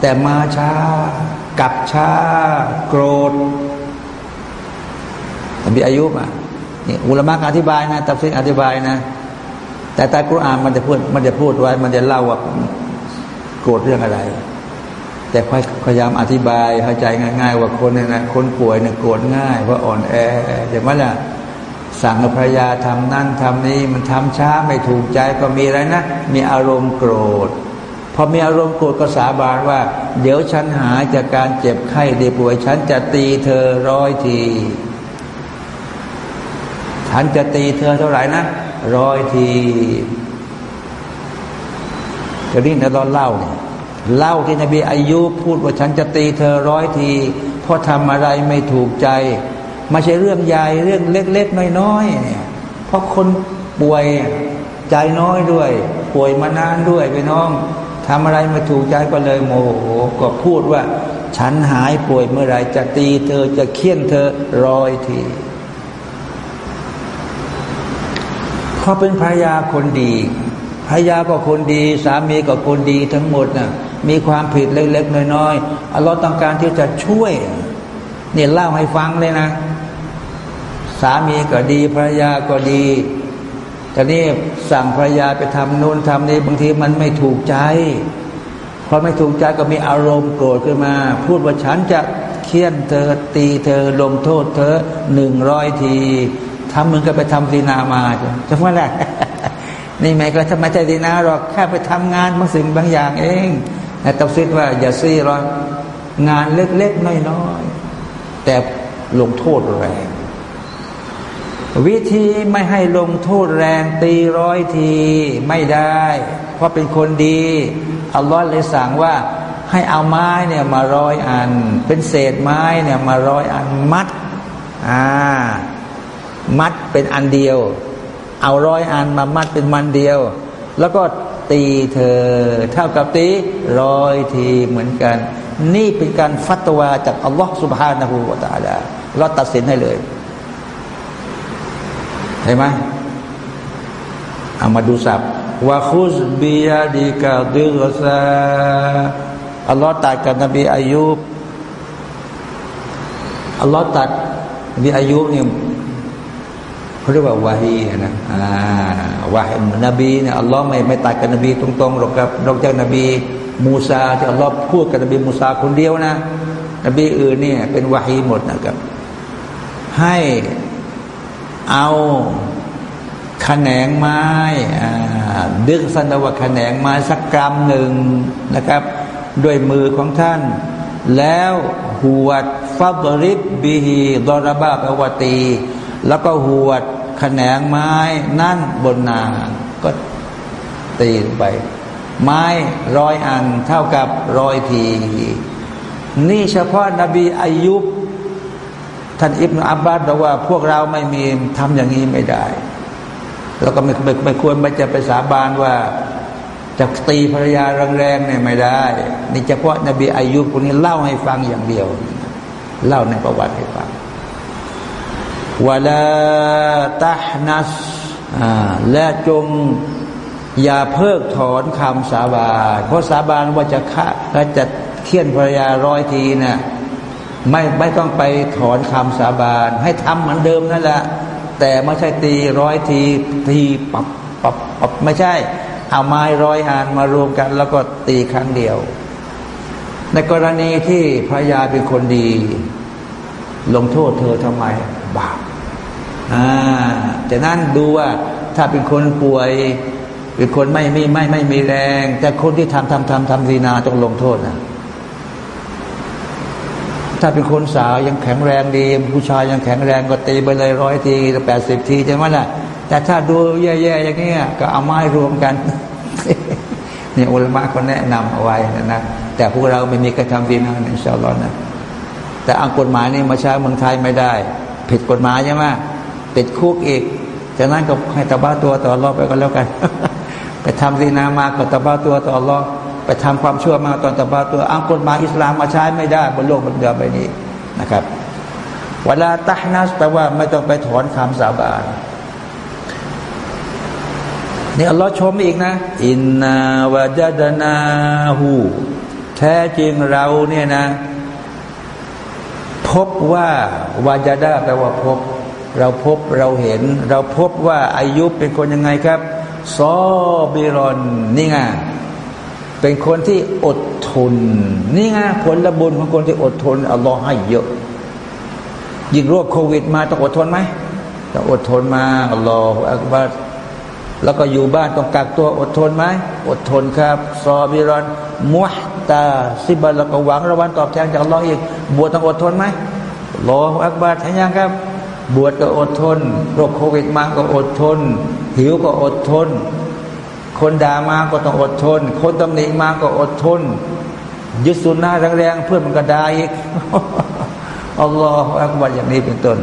แต่มาช้า กลับช้า โกรธนบีอายุบอะนี่อุลามะอธิบายนะตัฟซีอธิบายนะ แต่ใต้กุรอานมันจะพูดมันจะพูดไว้ มันจะเล่าว่าโกรธเรื่องอะไร แต่พยายามอธิบายเข้าใจง่าย ๆ ว่าคนเนี่ยนะคนป่วยเนี่ยโกรธง่ายเพราะอ่อนแอเดี๋ยวมันล่ะ สั่งภรรยาทำนั่นทำนี้มันทำช้าไม่ถูกใจก็มีอะไรนะ มีอารมณ์โกรธพอมีอารมณ์โกรธก็สาบานว่า เดี๋ยวฉันหายจากการเจ็บไข้ได้ป่วยฉันจะตีเธอร้อยที ฉันจะตีเธอเท่าไหร่นะร้อยทีจะนี่นะตอนเล่าเนี่ยเล่าที่นบีอายุพูดว่าฉันจะตีเธอร้อยที เพราะทำอะไรไม่ถูกใจ ไม่ใช่เรื่องใหญ่เรื่องเล็ก ๆ น้อยๆเนี่ยเพราะคนป่วยใจน้อยด้วย ป่วยมานานด้วยไปน้องทำอะไรไม่ถูกใจก็เลยโมโหก็พูดว่า ฉันหายป่วยเมื่อไรจะตีเธอจะเคี่ยนเธอร้อยทีเขาเป็นภรรยาคนดีภรรยาก็คนดี สามีก็คนดีทั้งหมดนะ่ะมีความผิดเล็กๆน้อยๆอัลลอฮ์ต้องการที่จะช่วยเนี่ยเล่าให้ฟังเลยนะ สามีก็ดีภรรยาก็ดีแต่นี่สั่งภรรยาไปทำโน้นทำนี้บางทีมันไม่ถูกใจพอไม่ถูกใจก็มีอารมณ์โกรธขึ้นมา พูดว่าฉันจะเคี่ยนเธอตีเธอลงโทษเธอหนึ่งร้อยทีทำมึงก็ไปทำดีนามาจะว่าแหละนี่ไม่ก็ทำไมใจดีนาหรอกแค่ไปทำงานบางสิ่งบางอย่างเองแต่ตัดสินว่าอย่าซีหรอกงานเล็กๆน้อยๆแต่ลงโทษแรง วิธีไม่ให้ลงโทษแรงตีร้อยทีไม่ได้ เพราะเป็นคนดี อัลลอฮ์เลยสั่งว่าให้เอาไม้เนี่ยมาร้อยอัน เป็นเศษไม้เนี่ยมาร้อยอันมัดอ่ามัดเป็นอันเดียว เอาร้อยอันมามัดเป็นมันเดียว แล้วก็ตีเธอ เท่ากับตีร้อยทีเหมือนกัน นี่เป็นการฟัตวาจากอัลลอฮฺสุบฮานะฮูวาตาลาเราตัดสินให้เลย เห็นไหมเอามาดูสับวาคุสบียดีกาดิกซาอัลลอฮ์ตัดกับนบีอายุบอัลลอฮ์ตัดนบีอายุบเนี่ยเขาเรียกว่าวาฮีนะอ่าวาฮีนบีเนี่ยอัลลอฮ์ไม่ไม่ตัดกับนบีตรงๆหรอกครับนอกจากนบีมูซาที่อัลลอฮ์พูดกับนบีมูซาคนเดียวนะนบีอื่นเนี่ยเป็นวาฮีหมดนะครับ ให้ เอาขแขนงไม้ดึกสันว่าขแขนงไม้สักกรัมหนึ่งนะครับ ด้วยมือของท่าน แล้วหวดฟับริบบีฮีดอรบาปวตี แล้วก็หวดขแขนงไม้นั่นบนนาก็ตีไป ไม้ร้อยอันเท่ากับร้อยที นี่เฉพาะนบีอายุบ ท่านอิบนาอับบาสบอกว่าพวกเราไม่มีทำอย่างนี้ไม่ได้ แล้วก็ไม่ไม่ไม่ควรไม่จะไปสาบานว่าจะตีภรรยาแรงๆเนี่ยไม่ได้ นี่เฉพาะนบีอายุคนนี้เล่าให้ฟังอย่างเดียว เล่าในประวัติให้ฟังวลาตานัสและจงอย่าเพิกถอนคำสาบาน เพราะสาบานว่าจะฆ่าและจะเคี่ยนภรรยาร้อยทีนะ่ะ ไม่ไม่ต้องไปถอนคำสาบาน ให้ทำเหมือนเดิมนั่นแหละ แต่ไม่ใช่ตีร้อยทีทีปับปับปับไม่ใช่ เอาไม้ร้อยอันมารวมกัน แล้วก็ตีครั้งเดียว ในกรณีที่พระยาเป็นคนดี ลงโทษเธอทำไมบาปอ่าแต่นั้นดูว่าถ้าเป็นคนป่วยเป็นคนไม่ไม่ไม่ไม่มีแรง แต่คนที่ทำทำทำทำดีนาต้องลงโทษนะ ถ้าเป็นคนสาวยังแข็งแรงดี ผู้ชายยังแข็งแรงก็ตีไปเลยร้อยทีแปดสิบทีใช่ไหมล่ะ แต่ถ้าดูแย่ๆอย่างนี้ก็เอาไม้รวมกันนี่อุลมะก็แนะนำเอาไว้นะแต่พวกเราไม่มีกระทำดีนะอินชาอัลลอฮ์นะแต่อังกฎหมายนี่มาใช้เมืองไทยไม่ได้ ผิดกฎหมายใช่ไหมติดคุกอีกจากนั้นก็ให้ตบ้าตัวต่อรอบไปก็แล้วกันไปทำดีนามาก็ตบ้าตัวต่อรอบ ไปทำความชั่วมาตอนตบาตัวอ้างกฎหมายอิสลามมาใช้ไม่ได้บนโลกบนเดือใบนี้นะครับเวลาตักนัสแปลว่าไม่ต้องไปถอนคำสาบานนี่อัลลอฮ์ชมอีกนะ อินนาวะจัดนาหูแท้จริงเราเนี่ยนะ พบว่าวาจาดาแปลว่าพบ เราพบเราเห็น เราพบว่าอายุเป็นคนยังไงครับ ซอบิรอนนี่ไง เป็นคนที่อดทน นี่ไงผลบุญของคนที่อดทนอัลลอฮ์ให้เยอะ ยิ่งโรคโควิดมาต้องอดทนไหมต้องอดทนมาอัลลอฮฺอักบัรแล้วก็อยู่บ้านต้องกักตัวอดทนไหมอดทนครับซอบิรอนมุฮตาซิบะแล้วก็หวังรางวัลตอบแทนจากอัลลอฮ์อีกบวชต้องอดทนไหมรออักบัรทั้งยังครับ บวชก็อดทนโรคโควิดมาก็อดทน หิวก็อดทน คนด่ามาก็ต้องอดทน คนตำหนิมาก็อดทน ยึดสุนนะแรงๆเพื่อนมันก็ด่าอีกอัลลอฮฺอักบัรอย่างนี้เป็นต้น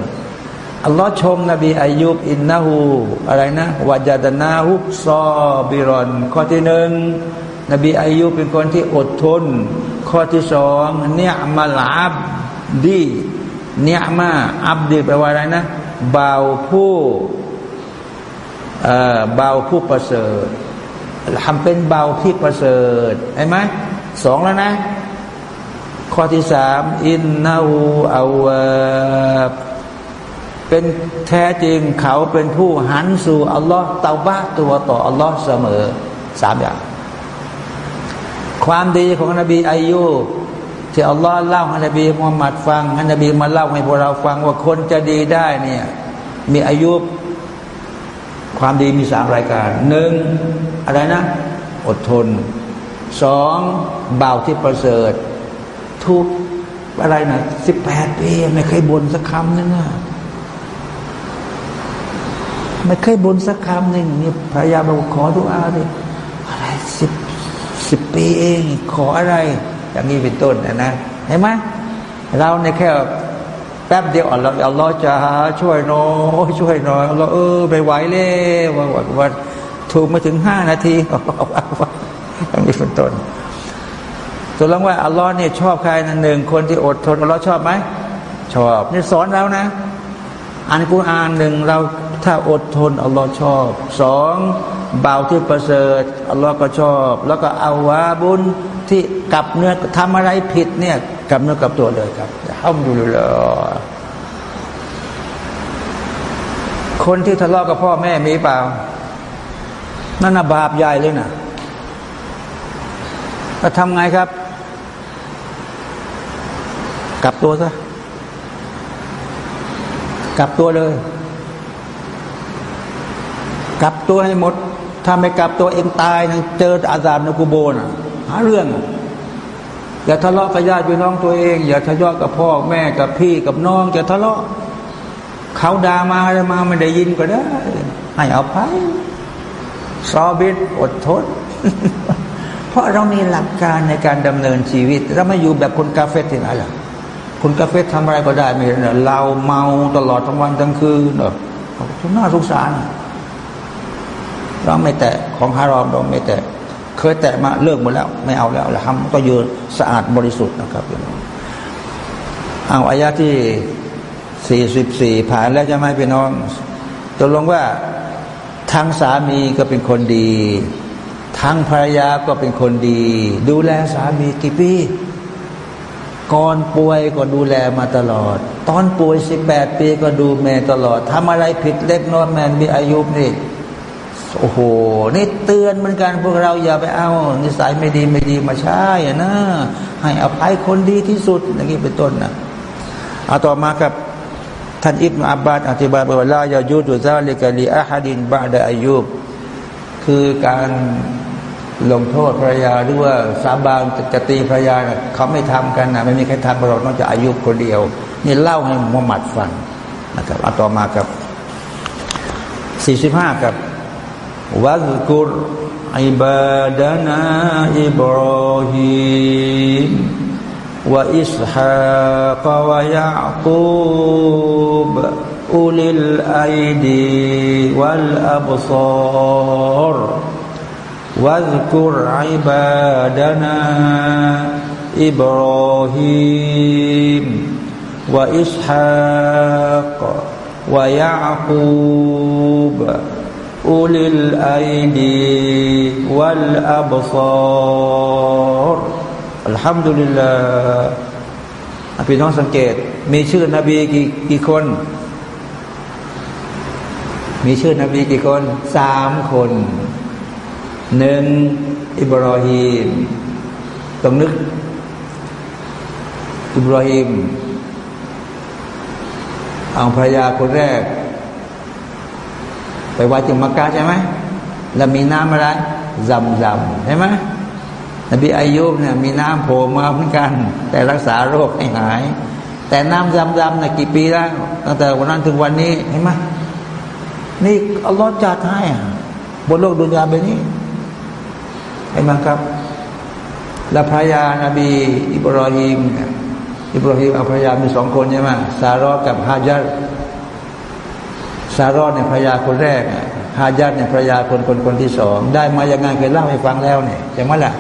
อัลลอฮ์ชมนบีอายุบอินนาหูอะไรนะวาจาดนาฮุซอบิรอนข้อที่หนึ่งนบีอายุเป็นคนที่อดทน ข้อที่สองเนี่ยมาลาบดีเนี่ยมาอับดีแปลว่าอะไรนะเบาผู้เบาผู้ประเสริฐ ทำเป็นเบาที่ประเสริฐเห็นไหมสองแล้วนะ ข้อที่สามอินนาอูอาเป็นแท้จริงเขาเป็นผู้หันสู่อัลลอฮ์เตาบ้าตัวต่ออัลลอฮ์เสมอสามอย่าง ความดีของนบีอายุที่อัลลอฮ์เล่าให้นบีมุฮัมมัดฟังให้นบีมาเล่าให้พวกเราฟังว่าคนจะดีได้เนี่ยมีอายุ ความดีมีสามรายการหนึ่งอะไรนะ อดทนสองเบาที่ประเสริฐ ทุกอะไรนะสิบแปดปีไม่เคยบ่นสักคำนึงอะไม่เคยบ่นสักคำหนึ่งนี่พยายามบอกขอทุกอาดิอะไรสิบสิบปีเอง ขออะไร อย่างนี้เป็นต้นนะนะเห็นไหมเราในแค่ แป๊บเดียวอัลลอฮ์อัลลอฮ์จะช่วยน้อยช่วยน้อยอัลลอฮ์เออไปไหวเลยว่าว่าถูกมาถึงห้านาทีต้องมีเป็นต้นตัวลงว่าอัลลอฮ์เนี่ยชอบใครนั่นหนึ่งคนที่อดทนอัลลอฮ์ชอบไหมชอบนี่สอนเรานะอ่านกุรอานหนึ่งเราถ้าอดทนอัลลอฮ์ชอบสองเบาที่ประเสริฐอัลลอฮ์ก็ชอบ แล้วก็เอาวาบุญที่กับเนื้อทำอะไรผิดเนี่ย กับเนื้อกับตัวเลยครับห้ามดูเลยคนที่ทะเลาะกับพ่อแม่มีเปล่า นั่นน่ะบาปใหญ่เลยนะจะทำไงครับ กลับตัวซะกลับตัวเลย กลับตัวให้หมด ถ้าไม่กลับตัวเองตายนะเจออาซาบในกูโบนะหาเรื่อง อย่าทะเลาะกับญาติพี่น้องตัวเอง อย่าทะเลาะกับพ่อแม่กับพี่กับน้องอย่าทะเลาะเขาด่ามาอะไรมาไม่ได้ยินก็ได้ ให้เอาไปซอบิดอดทนเพราะเรามีหลักการในการดำเนินชีวิต เราไม่อยู่แบบคนกาเฟ่ที่ไหนล่ะคนกาเฟ่ทำอะไรก็ได้ไม่เนเราเมาตลอดทั้งวันทั้งคืนเนอะน่าสงสารเราไม่แตะของฮารอมเราไม่แตะ เคยแตะมาเลิกหมดแล้ว ไม่เอาแล้วล้วทำก็ยืนสะอาดบริสุทธิ์นะครับเอาอายะที่สี่สิบสี่ผ่านแล้วจะไม่พี่น้องตกลงว่าทางสามีก็เป็นคนดีทางภรรยาก็เป็นคนดี ดูแลสามีกี่ปีก่อนป่วยก็ดูแลมาตลอด ตอนป่วยสิบแปดปีก็ดูแม่ตลอดทำอะไรผิดเล็กน้อยแมนมีอายุนี่ โอ้โห นี่เตือนเหมือนกันพวกเราอย่าไปเอา นิสัยไม่ดีไม่ดีมาใช้นะ ให้อภัยคนดีที่สุดอย่างนี้เป็นต้นนะเอาต่อมาครับท่านอิบนาอับบาสอธิบายว่าลายายูดุซาลิกาลีอาฮัดินบาดอายุบคือการลงโทษภรรยาหรือว่าสาบานจะตีภรรยาเขาไม่ทำกันนะไม่มีใครทำเราต้องจะอายุคนเดียว นี่เล่าให้มุฮัมมัดฟังนะครับเอาต่อมาครับสี่สิบห้าครับ واذكر عبادنا إبراهيم وإسحاق ويعقوب أولي الأيدي والأبصار. واذكر عبادنا إبراهيم وإسحاق ويعقوب أولي الأيدي والأبصار อัลฮัมดุลิลลาห์พี่น้องสังเกต มีชื่อนบีกี่กี่คน มีชื่อนบีกี่คน สามคน หนึ่งอิบราฮิมต้องนึก อิบราฮิมเอาภรรยาคนแรก ไปวัดจิมักกะใช่ไหมแล้วมีน้ำอะไรจำจำใช่ไหมนบีอายุบเนี่ยมีน้ำโผล่มาเหมือนกัน แต่รักษาโรคให้หาย แต่น้ำดำๆนะกี่ปีแล้วตั้งแต่วันนั้นถึงวันนี้เห็นไหมนี่อัลลอฮ์จัดให้บนโลกดุนยาแบบนี้เห็นไหมครับและภรรยานาบี อิบรอฮิมอิบรอฮิมเอาภรรยามีสองคนใช่ไหมซารอกับฮาจัด ซารอเนี่ยภรรยาคนแรกฮาจัรเนี่ยภรรยาคนคนคนที่สองได้มาอย่างไงเคยเล่าให้ฟังแล้วเนี่ยใช่ไหมล่ะ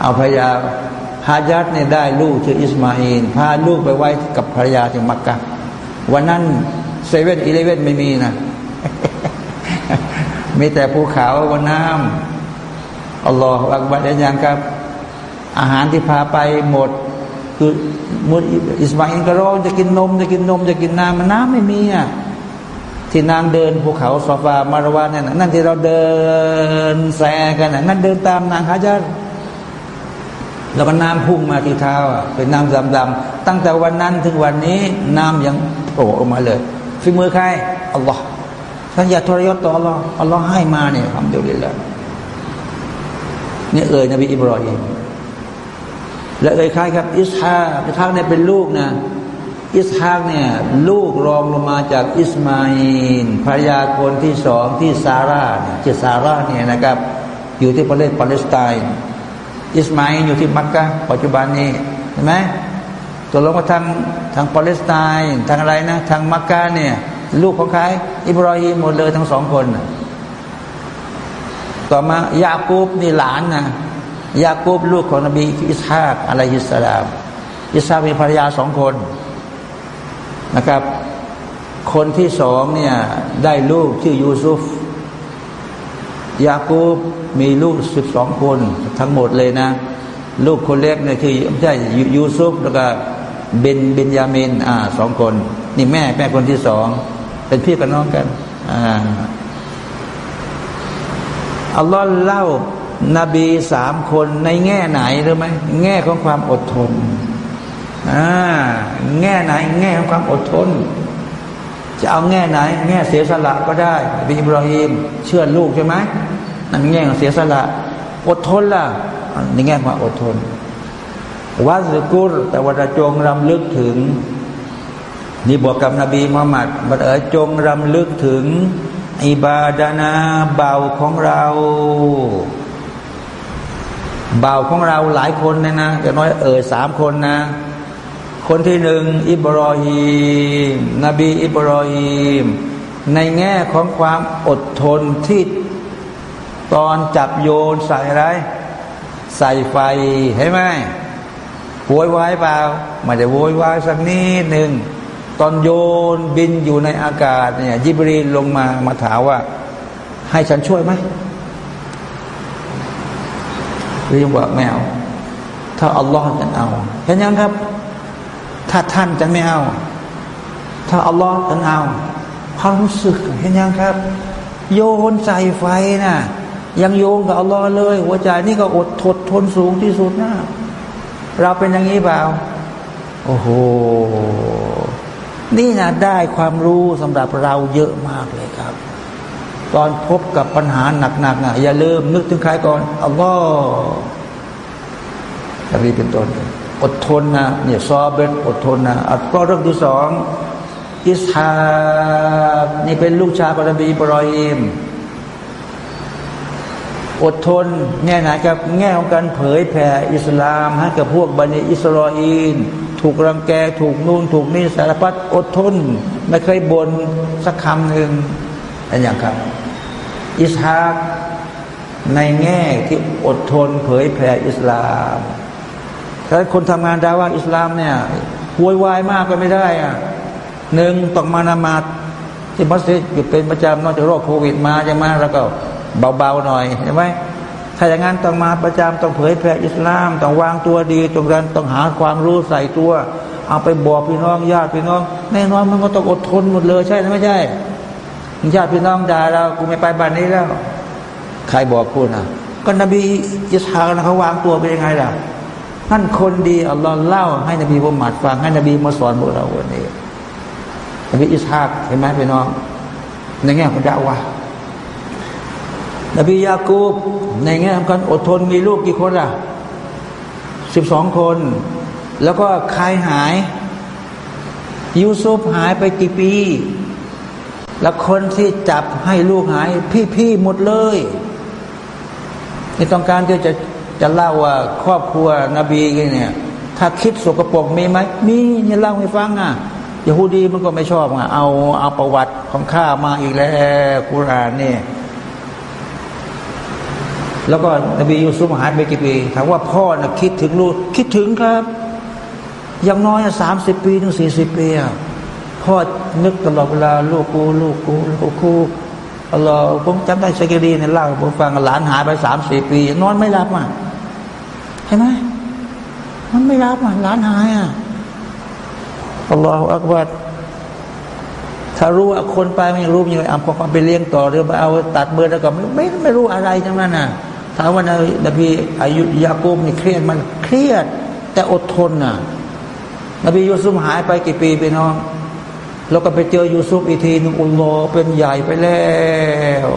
เอาภรรยาฮาจัรเนี่ยได้ลูกชื่ออิสมาอินพาลูกไปไว้กับภรรยาที่มักกะวันนั้นเซเว่นอีเลเว่นไม่มีนะมีแต่ภูเขาบนน้ำالله أكبرอย่างครับ อาหารที่พาไปหมด คือมุดอิสมาอินก็ร้องจะกินนมจะกินนมจะกินน้ำมันน้ำไม่มีอะ ที่นางเดินภูเขาซอฟามารวาเนี่ยนั่นที่เราเดินแซงกันนั่นเดินตามนางฮาจัดแล้วก็น้ำพุ่งมาที่เท้าเป็นน้ำดำๆตั้งแต่วันนั้นถึงวันนี้น้ำยังโผล่ออกมาเลยฝีมือใครอัลลอฮ์ท่านอย่าทรยศต่ออัลลอฮ์อัลลอฮ์ให้มาเนี่ยทำเดียวเลยเนี่ยเอ่ยนบีอิบรอฮิมและเอ่ยใครครับ อิสฮาอิสฮาเนี่ยเป็นลูกนะ อิสฮากเนี่ยลูกรองลงมาจากอิสมาอินภรรยาคนที่สองที่ซาร่าเนี่ยที่ซาร่าเนี่ยนะครับ อยู่ที่ประเทศปาเลสไตน์อิสมาอินอยู่ที่มักกะปัจจุบันนี้เห็นไหมตัวลงมาทางทางปาเลสไตน์ทางอะไรนะ ทางมักกะเนี่ย ลูกของใครอิบรอฮีมหมดเลยทั้งสองคน ต่อมายากูบนี่หลานนะยากูบลูกของนบีอิสฮากอะลัยฮิสสลามอิสฮากมีภรรยาสองคน นะครับ คนที่สองเนี่ยได้ลูกชื่อยูซุฟยากูบมีลูกสิบสองคนทั้งหมดเลยนะ ลูกคนเล็กเนี่ยคือไม่ใช่ยูซุฟแล้วก็เบนเบนยามินอ่าสองคน นี่แม่แม่คนที่สอง เป็นพี่กับน้องกันอ่าอัลลอฮ์เล่านบีสามคนในแง่ไหนรู้ไหมแง่ของความอดทน อ่าแง่ไหน แง่ของความอดทน จะเอาแง่ไหน แง่เสียสละก็ได้บีอิบราฮิมเชื่อลูกใช่ไหมนั่นแง่ของเสียสละ อดทนล่ะในแง่ความอดทนวาสกุรแต่ว่าจงรำลึกถึง นี่บอกกับนบีมุฮัมมัดบัดเอ๋ยจงรำลึกถึง อิบาดานาเบาของเราเบาของเราหลายคนนะนะแต่น้อยเอ่ยสามคนนะ คนที่หนึ่งอิบรอฮีมนบีอิบรอฮีมในแง่ของความอดทนที่ตอนจับโยนใส่อะไร ใส่ไฟเห็นไหมโวยวายเปล่าไม่ได้โวยวายสักนิดหนึ่งตอนโยนบินอยู่ในอากาศเนี่ยยิบรีนลงมามาถามว่า ให้ฉันช่วยไหมหรือยังบอกไม่เอาถ้าอัลลอฮ์จะเอาเห็นยังครับ ถ้าท่านจะไม่เอา ถ้าอัลลอฮ์จะเอาความรู้สึกเห็นยังครับ โยนใส่ไฟนะ่ะ ยังโยงกับอัลลอฮ์เลย หัวใจนี่ก็อดทดทนสูงที่สุดนะเราเป็นอย่างนี้เปล่า โอ้โห นี่นะได้ความรู้สำหรับเราเยอะมากเลยครับ ตอนพบกับปัญหาหนักๆนะอย่าลืมนึกถึงใครก่อนอัลลอฮ์แบบนี้เป็นต้น อดทนนะเนี่ยซอเบนอดทนนะอัลก็เรื่องที่สองอิสฮานี่เป็นลูกชายของนบีบรอฮิมอดทนแง่ไหนครับแง่ของการเผยแผ่อิสลามให้กับพวกบันิอิสราเอลถูกรังแกถูกนู่นถูกนี่สารพัดอดทน ไม่เคยบน่นสักคำหนึ่งอันอย่างครับ อิสฮากในแง่ที่อดทนเผยแผ่อิสลาม ถ้าคนทำงานดาว่าอิสลามเนี่ยหวยวายมากก็ไม่ได้อะหนึ่งต้องมานามาที่มัสยิดอยู่เป็นประจำนอกจากโรคโควิดมาใช่ไหมแล้วก็เบาๆหน่อยใช่ไหมถ้าอย่างนั้นต้องมาประจำต้องเผยแผ่อิสลาม ต้องวางตัวดีตรงนั้นต้องหาความรู้ใส่ตัว เอาไปบอกพี่น้องญาติพี่น้องแน่นอนมันก็ต้องอดทนหมดเลยใช่ไหมไม่ใช่ญาติพี่น้องด่าเรากูไม่ไปบ้านนี้แล้ว ใครบอกคุณอะก็นบีอิสฮากนะเขาวางตัวเป็นยังไงล่ะ นั่นคนดีอัลลอฮ์เล่าให้นบีมุฮัมมัดฟังให้นบีมาสอนพวกเราวันนี้นบีอิสฮากเห็นไหมพี่น้องในแง่ของดาวะนบียากูบในแง่ของการอดทนมีลูกกี่คนล่ะสิบสองคน แล้วก็ใครหาย ยูซุฟหายไปกี่ปี แล้วคนที่จับให้ลูกหาย พี่ๆหมดเลย นี่ต้องการที่จะ จะเล่าว่าครอบครัวนบีเนี่ย ถ้าคิดสกปรกมีไหมมีเนี่ยเล่าให้ฟังอะยาฮูดีมันก็ไม่ชอบอะเอาเอาประวัติของข้ามาอีกแล้วกุรานเนี่ยแล้วก็นบียูซุฟหายไปกี่ปีถามว่าพ่อนะคิดถึงลูกคิดถึงครับ อย่างน้อยสามสิบปีถึงสี่สิบปีพ่อนึกตลอดเวลาลูกกูลูกกูลูกกูอัลลอฮ์ผมจำได้ชักรีเนี่ยเล่าผมฟังหลานหายไปสามสี่ปีนอนไม่รับอะ เห็นไหมมันไม่รับอะหลานหายอะอัลลอฮฺอักบัดถ้ารู้ว่าคนไปไม่รู้ยังไงเอาความไปเลี้ยงต่อหรือไปเอาตัดมือแล้วก็ไม่ไม่ไม่รู้อะไรทั้งนั้นน่ะถามว่านาบีอายุยากูบนี่เครียดมันเครียด แต่อดทนน่ะนบียูซุฟหายไปกี่ปีไปน้อง แล้วก็ไปเจอยูซุฟอีกทีนึงอุลโลเป็นใหญ่ไปแล้ว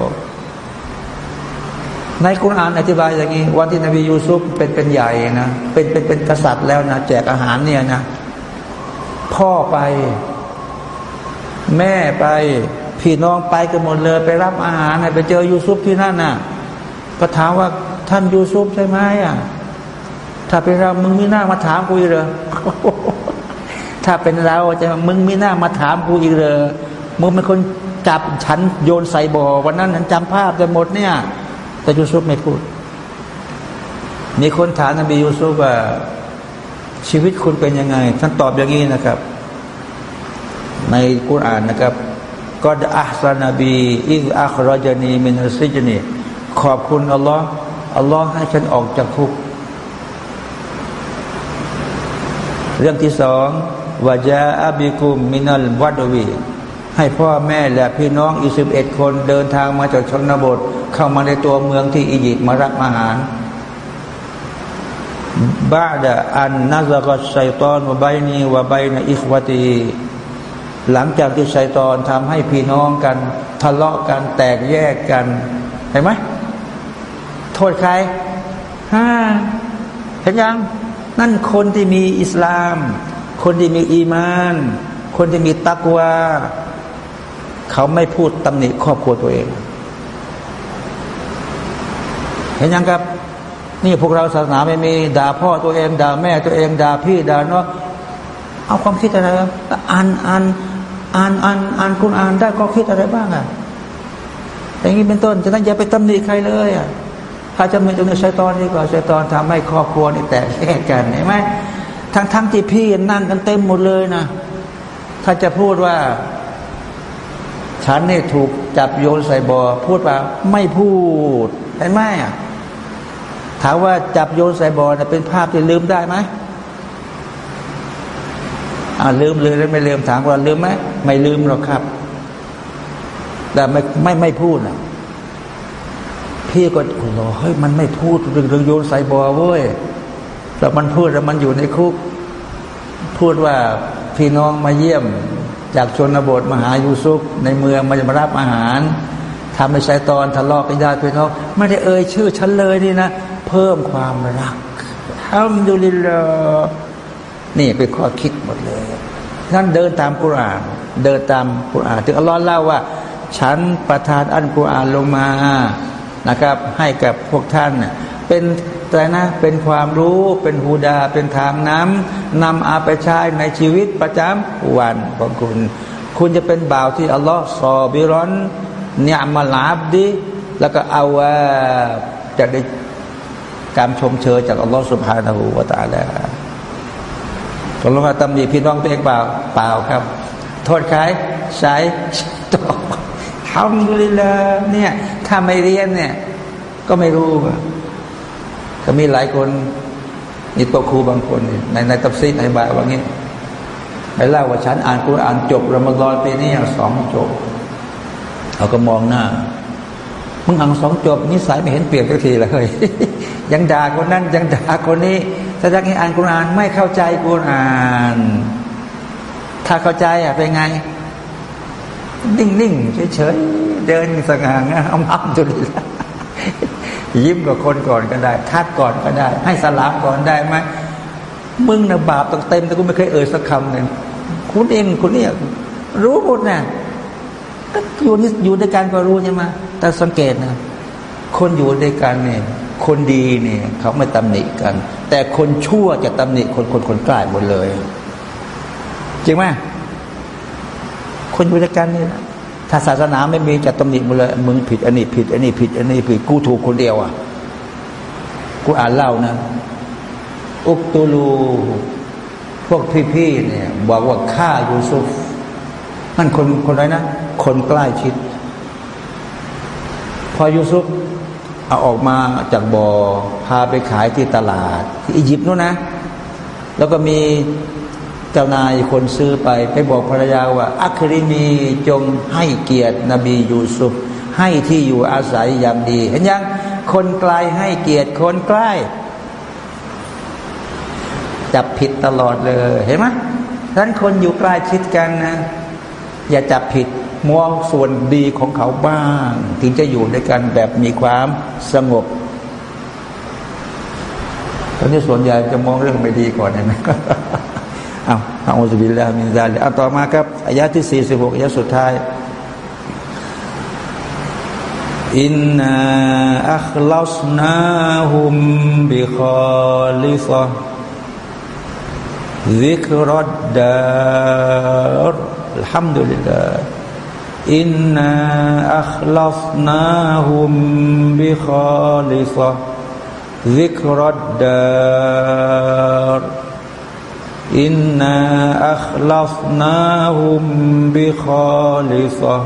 ในคุรานอธิบายอย่างนี้ วันที่นบียูซุฟเป็นเป็นใหญ่นะเป็นเป็นเป็นกษัตริย์แล้วนะแจกอาหารเนี่ยนะ พ่อไป แม่ไปพี่น้องไปกันหมดเลย ไปรับอาหารไปเจอยูซุฟที่นั่นน่ะก็ถามว่าท่านยูซุฟใช่ไหมอะถ้าเป็นเรามึงมีหน้ามาถามกูอีกเหรอถ้าเป็นเราจะมึงมีหน้ามาถามกูอีกเหรอมึงเป็นคนจับฉันโยนใส่บ่อวันนั้นฉันจำภาพได้หมดเนี่ย แต่ยูซุฟไม่พูด มีคนถามนบียูซุฟว่า ชีวิตคุณเป็นยังไง ท่านตอบอย่างนี้นะครับ ในกุรอานนะครับก็อัสนบีอิสอัครจานีมินซิจนีขอบคุณอัลลอฮ์อัลลอฮ์ให้ฉันออกจากคุกเรื่องที่สองวาจาอับิกุมมินัลวัดวีให้พ่อแม่และพี่น้องอีสิบเอ็ดคนเดินทางมาจากชนบท เข้ามาในตัวเมืองที่อียิปต์มารับอาหารบาดอันนาซากชัยตอนวะใบนีวะใบนอิควตีหลังจากที่ชัยตอนทำให้พี่น้องกัน ทะเลาะกันแตกแยกกันเห็นไหมโทษใครฮ่าเห็นยัง นั่นคนที่มีอิสลาม คนที่มีอีมาน คนที่มีตักวาเขาไม่พูดตำหนิครอบครัวตัวเอง เห็นยังครับ นี่พวกเราศาสนาไม่มีด่าพ่อตัวเองด่าแม่ตัวเองด่าพี่ด่าน้องเอาความคิดอะไรอ่านอ่านอ่านอ่านอ่านคุณอ่านได้ก็คิดอะไรบ้างอะอย่างนี้เป็นต้นจะนั้นอย่าไปตำหนิใครเลยอะถ้าจะมีตรงนี้ใช้ตอนนี้ก่อนใช้ตอนทำให้ครอบครัวนี่แตกแยกกันเห็นไหมทั้งทั้งที่พี่นั่งกันเต็มหมดเลยนะถ้าจะพูดว่า ฉันเนี่ยถูกจับโยนใส่บ่อพูดว่าไม่พูดเห็นไหมอะ ถามว่าจับโยนใส่บ่อเป็นภาพที่ลืมได้ไหมอ่าลืมเลยแล้วไม่ลืมถามว่าลืมไหมไม่ลืมหรอกครับ แต่ไม่ไม่ไม่พูดอะพี่ก็โอ้โหเฮ้ยมันไม่พูดเรื่องโยนใส่บ่อเว้ยแต่มันพูดแล้วมันอยู่ในคุก พูดว่าพี่น้องมาเยี่ยม จากชนบทมาหายูซุก ในเมืองมาจะมารับอาหารทำให้ชายตอนทะเลาะกันญาติพี่น้องไม่ได้เอ่ยชื่อฉันเลยนี่นะ เพิ่มความรักทำดูลิลนี่เป็นข้อคิดหมดเลยนั่นเดินตามกุราน เดินตามกุรานถึงอัลลอฮ์เล่าว่า ฉันประทานอันกุรานลงมานะครับ ให้กับพวกท่านเป็นแต่นะเป็นความรู้เป็นฮูดา เป็นทางน้ำนำอาไปใช้ในชีวิตประจำวันของคุณ คุณจะเป็นบ่าวที่อัลลอฮ์สอบิรอนเนี่ยมาลาบดีแล้วก็เอาว่าจะได้ การชมเชยจากอัลลอฮ์สุบฮานาหูวาตาแล้วตกลงว่าตำหนิพี่น้องตัวเองเปล่าเปล่าครับ โทษใครใช้ต่อทำเลยละเนี่ยถ้าไม่เรียนเนี่ย ก็ไม่รู้ก็มีหลายคนมีตัวครูบางคน ในในตับซีในบายว่างี้ไปเล่าว่าฉันอ่านกุรอานจบรมฎอนปีนี้อย่างสองจบเขาก็มองหน้ามึงอ่านสองจบนิสัยไม่เห็นเปลี่ยนสักทีเลย ยังด่าคนนั้นยังด่าคนนี้แสดงให้อ่านกุรอานไม่เข้าใจกุรอาน ถ้าเข้าใจอะเป็นไง นิ่งๆเฉยๆเดินสง่างามอับจุลิละยิ้มกับคนก่อนก็ได้ทักก่อนก็ได้ ให้สลามก่อนได้ไหมมึงนะบาปต้องเต็มแต่กูไม่เคยเอ่ยสักคำหนึ่งคุณเองคุณเนี่ยรู้หมดนะอยู่นี่อยู่ด้วยกันก็รู้ใช่ไหมแต่สังเกตนะ คนอยู่ด้วยกันเนี่ย คนดีเนี่ยเขาไม่ตำหนิกัน แต่คนชั่วจะตำหนิคนคนคนกล้าหมดเลย จริงไหมคนอยู่ด้วยกันเนี่ยถ้าศาสนาไม่มีจะตำหนิมึงเลยมึงผิดอันนี้ผิดอันนี้ผิดอันนี้ผิดกูถูกคนเดียวอะกูอ่านเล่านะ อุกตูลูพวกพี่ๆเนี่ย บอกว่าฆ่ายูซุฟนั่นคนคนไรนะ คนใกล้ชิด พอยูซุฟ เอาออกมาจากบอ่อพาไปขายที่ตลาดที่อียิปต์นู้นนะ แล้วก็มีเจ้านายคนซื้อไป ไปบอกภรรยาว่าอัครินีจงให้เกียรตินบียูซุฟให้ที่อยู่อาศัยอย่างดี เห็นยังคนไกลให้เกียรติคนใกล้จับผิดตลอดเลย เห็นไหมท่านคนอยู่ใกล้ชิดกันนะ อย่าจับผิด มองส่วนดีของเขาบ้าง ถึงจะอยู่ด้วยกันแบบมีความสงบตอนนี้ส่วนใหญ่จะมองเรื่องไม่ดีก่อนเห็นไหมเอาเอาอุบิลลามินซาลิเอาต่อมาครับอายะที่สี่สิบหกอายะสุดท้ายอินนาอัคลาสนาฮุมบิคอลิฟะซิกรดดารอัลฮัมดุลิลลาห์ ฮุมบิคอลิซะ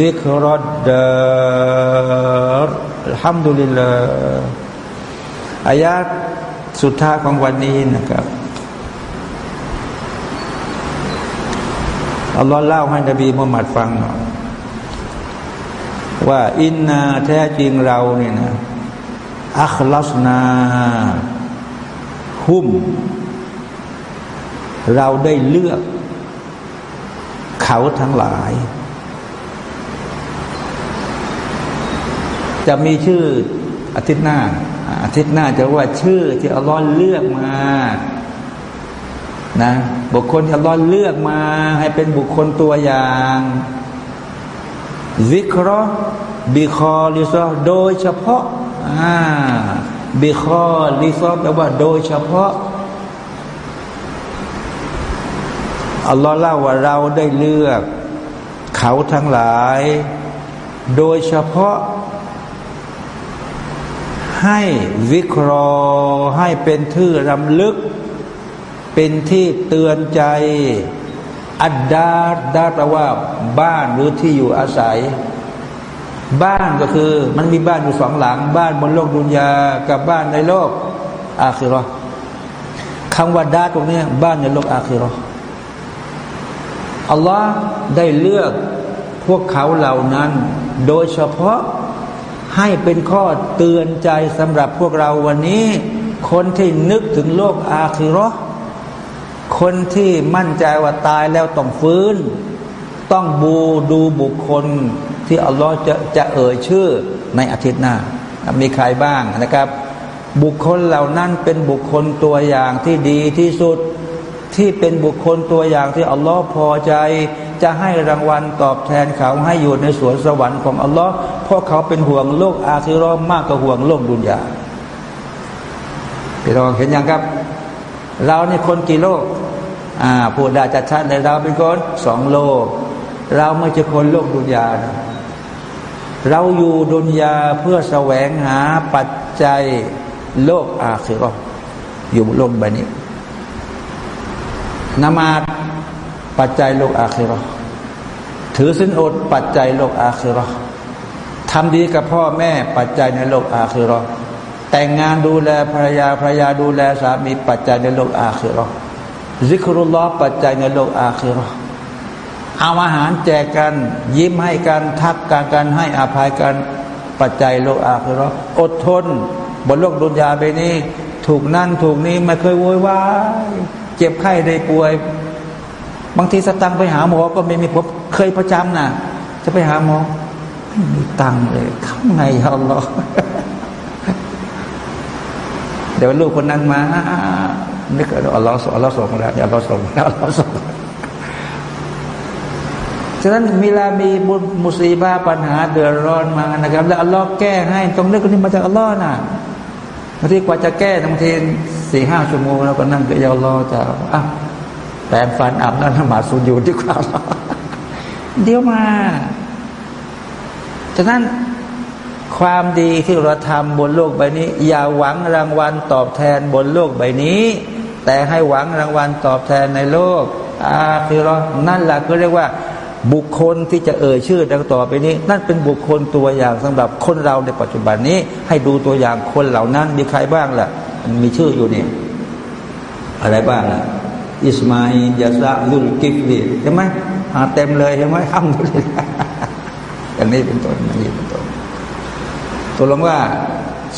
ذكر الدار الحمد لله อายาสุดท้ายของวันนี้นะครับ อัลลอฮ์เล่าให้นบีมุฮัมมัดฟังหน่อยว่าอินนาแท้จริงเราเนี่ยนะอัคลัสนาหุ้ม เราได้เลือก เขาทั้งหลาย จะมีชื่ออาทิตย์หน้า อาทิตย์หน้าจะว่าชื่อที่อัลลอฮ์เลือกมา นะบุคคลที่อัลลอฮ์เลือกมา ให้เป็นบุคคลตัวอย่างวิเคราะห์บิคอลิซอโดยเฉพาะอ่าบิคอลิซอแปลว่าโดยเฉพาะอัลลอฮ์เล่าว่าเราได้เลือก เขาทั้งหลาย โดยเฉพาะ ให้วิเคราะห์ให้เป็นทื่อรำลึก เป็นที่เตือนใจ อัดดาดาแปลว่า บ้านหรือที่อยู่อาศัย บ้านก็คือ มันมีบ้านอยู่สองหลัง บ้านบนโลกดุนยากับบ้านในโลก อาคิรอคำว่าดาตรงนี้บ้านในโลกอาคิรออัลลอฮ์ได้เลือกพวกเขาเหล่านั้น โดยเฉพาะให้เป็นข้อเตือนใจสำหรับพวกเราวันนี้ คนที่นึกถึงโลกอาคิรอ คนที่มั่นใจว่าตายแล้วต้องฟื้น ต้องบูดูบุคคลที่อัลลอฮ์จะจะเอ่ยชื่อในอาทิตย์หน้า มีใครบ้างนะครับ บุคคลเหล่านั้นเป็นบุคคลตัวอย่างที่ดีที่สุดที่เป็นบุคคลตัวอย่างที่อัลลอฮ์พอใจ จะให้รางวัลตอบแทนเขาให้อยู่ในสวนสวรรค์ของอัลลอฮ์เพราะเขาเป็นห่วงโลกอาคิรอมากกว่าห่วงโลกดุนยาพี่น้องเห็นยังครับ เราในคนกี่โลก อ่าพูดได้จัดชัดเลยเราเป็นคนสองโลก เราไม่ใช่คนโลกดุนยานะเราอยู่ดุนยาเพื่อแสวงหาปัจจัยโลกอาคิรออยู่บนโลกใบนี้นมาดปัจจัยโลกอาคิรอถือสินอดปัจจัยโลกอาคิรอทำดีกับพ่อแม่ปัจจัยในโลกอาคิรอแต่งงานดูแลภรรยาภรรยาดูแลสามีปัจจัยในโลกอาคิรอ ซิกรุลลอฮ์ปัจจัยในโลกอาคิรอเอาอาหารแจกกัน ยิ้มให้กันทักกันกันให้อภัยกันปัจจัยโลกอาคือราอดทน บนโลกดุนยาไปนี้ ถูกนั่นถูกนี้ไม่เคยโวยวายเจ็บไข้ได้ป่วย บางทีสตังไปหาหมอก็ไม่มีผมเคยประจำนะจะไปหาหมอไม่มีตังเลยข้างในอัลลอเดี๋ยวลูกคนนั้นมา นึกอัลลอฮ์ส่งอัลลอฮ์ส่งแล้วอัลลอฮ์ส่งอัลลอฮ์ส่งฉะนั้นมีลามีบุญมุสีบาปัญหาเดือดร้อนมานะครับ แล้วอัลลอฮ์แก้ให้ต้องเลือกคนนี้มาจากอัลลอฮ์น่ะบางทีกว่าจะแก้บางทีสี่ห้าชั่วโมงแล้วก็นั่งก็ยาอัลลอฮ์จะอะแปลงฟันอาบน้ำนมาสุญอยู่ที่คราเดี๋ยวมาฉะนั้นความดีที่เราทำบนโลกใบนี้ อย่าหวังรางวัลตอบแทนบนโลกใบนี้ แต่ให้หวังรางวัลตอบแทนในโลกอาคือเรานั่นแหละก็เรียกว่าบุคคลที่จะเอ่ยชื่อดังต่อไปนี้ นั่นเป็นบุคคลตัวอย่างสำหรับคนเราในปัจจุบันนี้ ให้ดูตัวอย่างคนเหล่านั้นมีใครบ้างล่ะมีชื่ออยู่นี่อะไรบ้างล่ะอิสมาอินยาซาลุลกิฟลีใช่ไหมหาเต็มเลยใช่ไหมทำดูเลยอย่างนี้เป็นต้นอย่างนี้เป็นต้นตัวลงว่า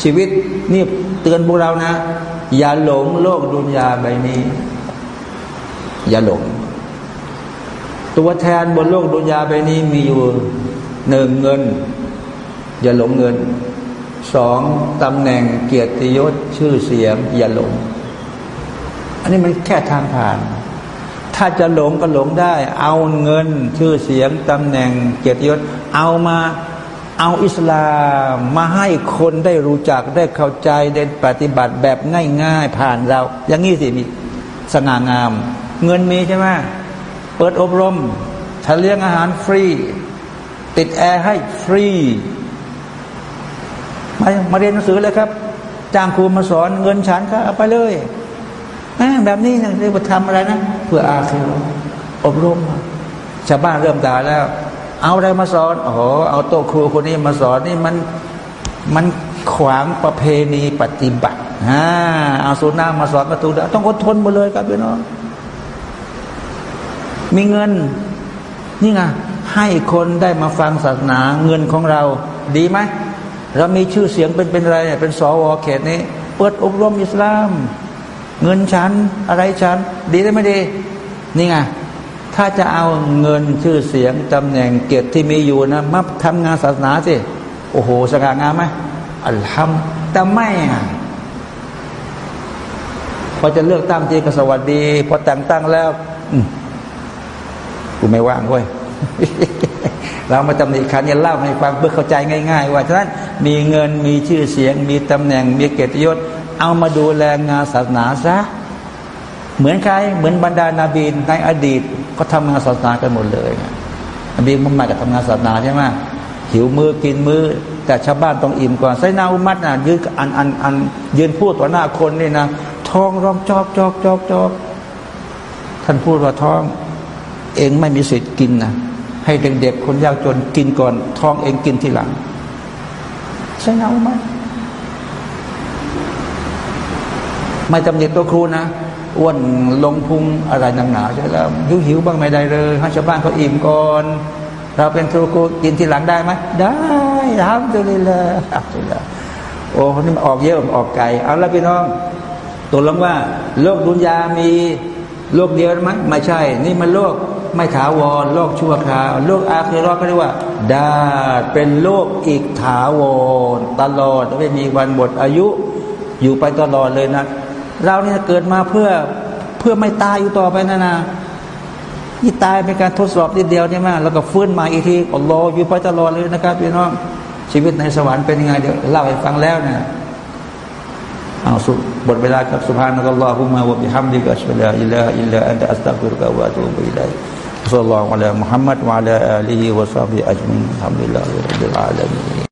ชีวิตนี่เตือนพวกเรานะ อย่าหลงโลกดุนยาใบนี้ อย่าหลง ตัวแทนบนโลกดุนยาไปนี้มีอยู่หนึ่งเงิน อย่าหลงเงินสองตำแหน่งเกียรติยศชื่อเสียง อย่าหลง อันนี้มันแค่ทางผ่าน ถ้าจะหลงก็หลงได้ เอาเงินชื่อเสียงตำแหน่งเกียรติยศ เอามา เอาอิสลามมาให้คนได้รู้จักได้เข้าใจได้ปฏิบัติแบบง่ายๆผ่านเรา อย่างนี้สิมีสง่างาม เงินมีใช่ไหมเปิดอบรมถ้าเลี้ยงอาหารฟรี ติดแอร์ให้ฟรี มามาเรียนหนังสือเลยครับ จ้างครูมาสอนเงินฉันก็เอาไปเลยแบบนี้นะเรียกว่าทำอะไรนะ เพื่ออาคีรอบรมชาวบ้านเริ่มด่าแล้ว เอาอะไรมาสอนโอ้โหเอาโต๊ะครูคนนี้มาสอนนี่มันมันขวางประเพณีปฏิบัติอ่าเอาสุนามาสอนประตูดต้องอดทนมาเลยครับพี่น้องมีเงิน นี่ไงให้คนได้มาฟังศาสนาเงินของเรา ดีไหมเรามีชื่อเสียงเป็นเป็นอะไรเป็นสวเขตนี้ เปิดอบรมอิสลาม เงินฉันอะไรฉัน ดีได้ไม่ดี นี่ไง ถ้าจะเอาเงินชื่อเสียงตำแหน่งเกียรติที่มีอยู่นะมาทำงานศาสนาสิโอ้โหสง่างามไหมอัลฮัมแต่ไม่อะพอจะเลือกตั้งทีก็สวัสดี พอแต่งตั้งแล้วกูไม่ว่างเว้ยเรามาตำหนิขันยันเล่าให้ฟังเพื่อเข้าใจง่าย ๆ ว่าฉะนั้นมีเงินมีชื่อเสียง มีตำแหน่งมีเกียรติยศ เอามาดูแลงานศาสนาซะ เหมือนใครเหมือนบรรดานาบีในอดีตก็ทำงานศาสนากันหมดเลยนบีมุฮัมมัดก็ทำงานศาสนาใช่ไหมหิวมือกินมือแต่ชาวบ้านต้องอิ่มก่อนไซนาอุมัดนะยืนอันอันอันยืนพูดต่อหน้าคนนี่นะท้องร้องจอกจอกจอกจอกท่านพูดว่าท้องเองไม่มีสิทธิ์กินนะให้เด็กๆคนยากจนกินก่อน ท้องเองกินทีหลังไซนาอุมัดไม่จำเนียตัวครูนะ อ้วนลงพุงอะไรนังหนาใช่แล้วหิวหิวบ้างไม่ได้เลยให้ชาวบ้านเขาอิ่มก่อน เราเป็นครูกูกินทีหลังได้ไหมได้ทำตัวเลยเลยตัวโอ้นนี้ออกเยอะออกไกลเอาละพี่น้องตัวลงว่า โลกดุนยามีโลกเดียวไหมไม่ใช่ นี่มันโลกไม่ถาวรโลกชั่วคราวโลกอาคีรอก็เรียกว่าดาเป็นโลกอีกถาวรตลอดไม่มีวันหมดอายุ อยู่ไปตลอดเลยนะ เราเนี่ยเกิดมาเพื่อเพื่อไม่ตายอยู่ต่อไปนะนะนี่ตายเป็นการทดสอบทีเดียวใช่ไหมแล้วก็ฟื้นมาอีกทีอัลลอฮ์อยู่ไปตลอดเลยนะครับพี่น้องชีวิตในสวรรค์เป็นยังไงเดี๋ยวเล่าให้ฟังแล้วเนี่ยเอาสุบทเวลาครับสุภาพนักลอฮุมะวะบิฮัมดิกัชลาอิลล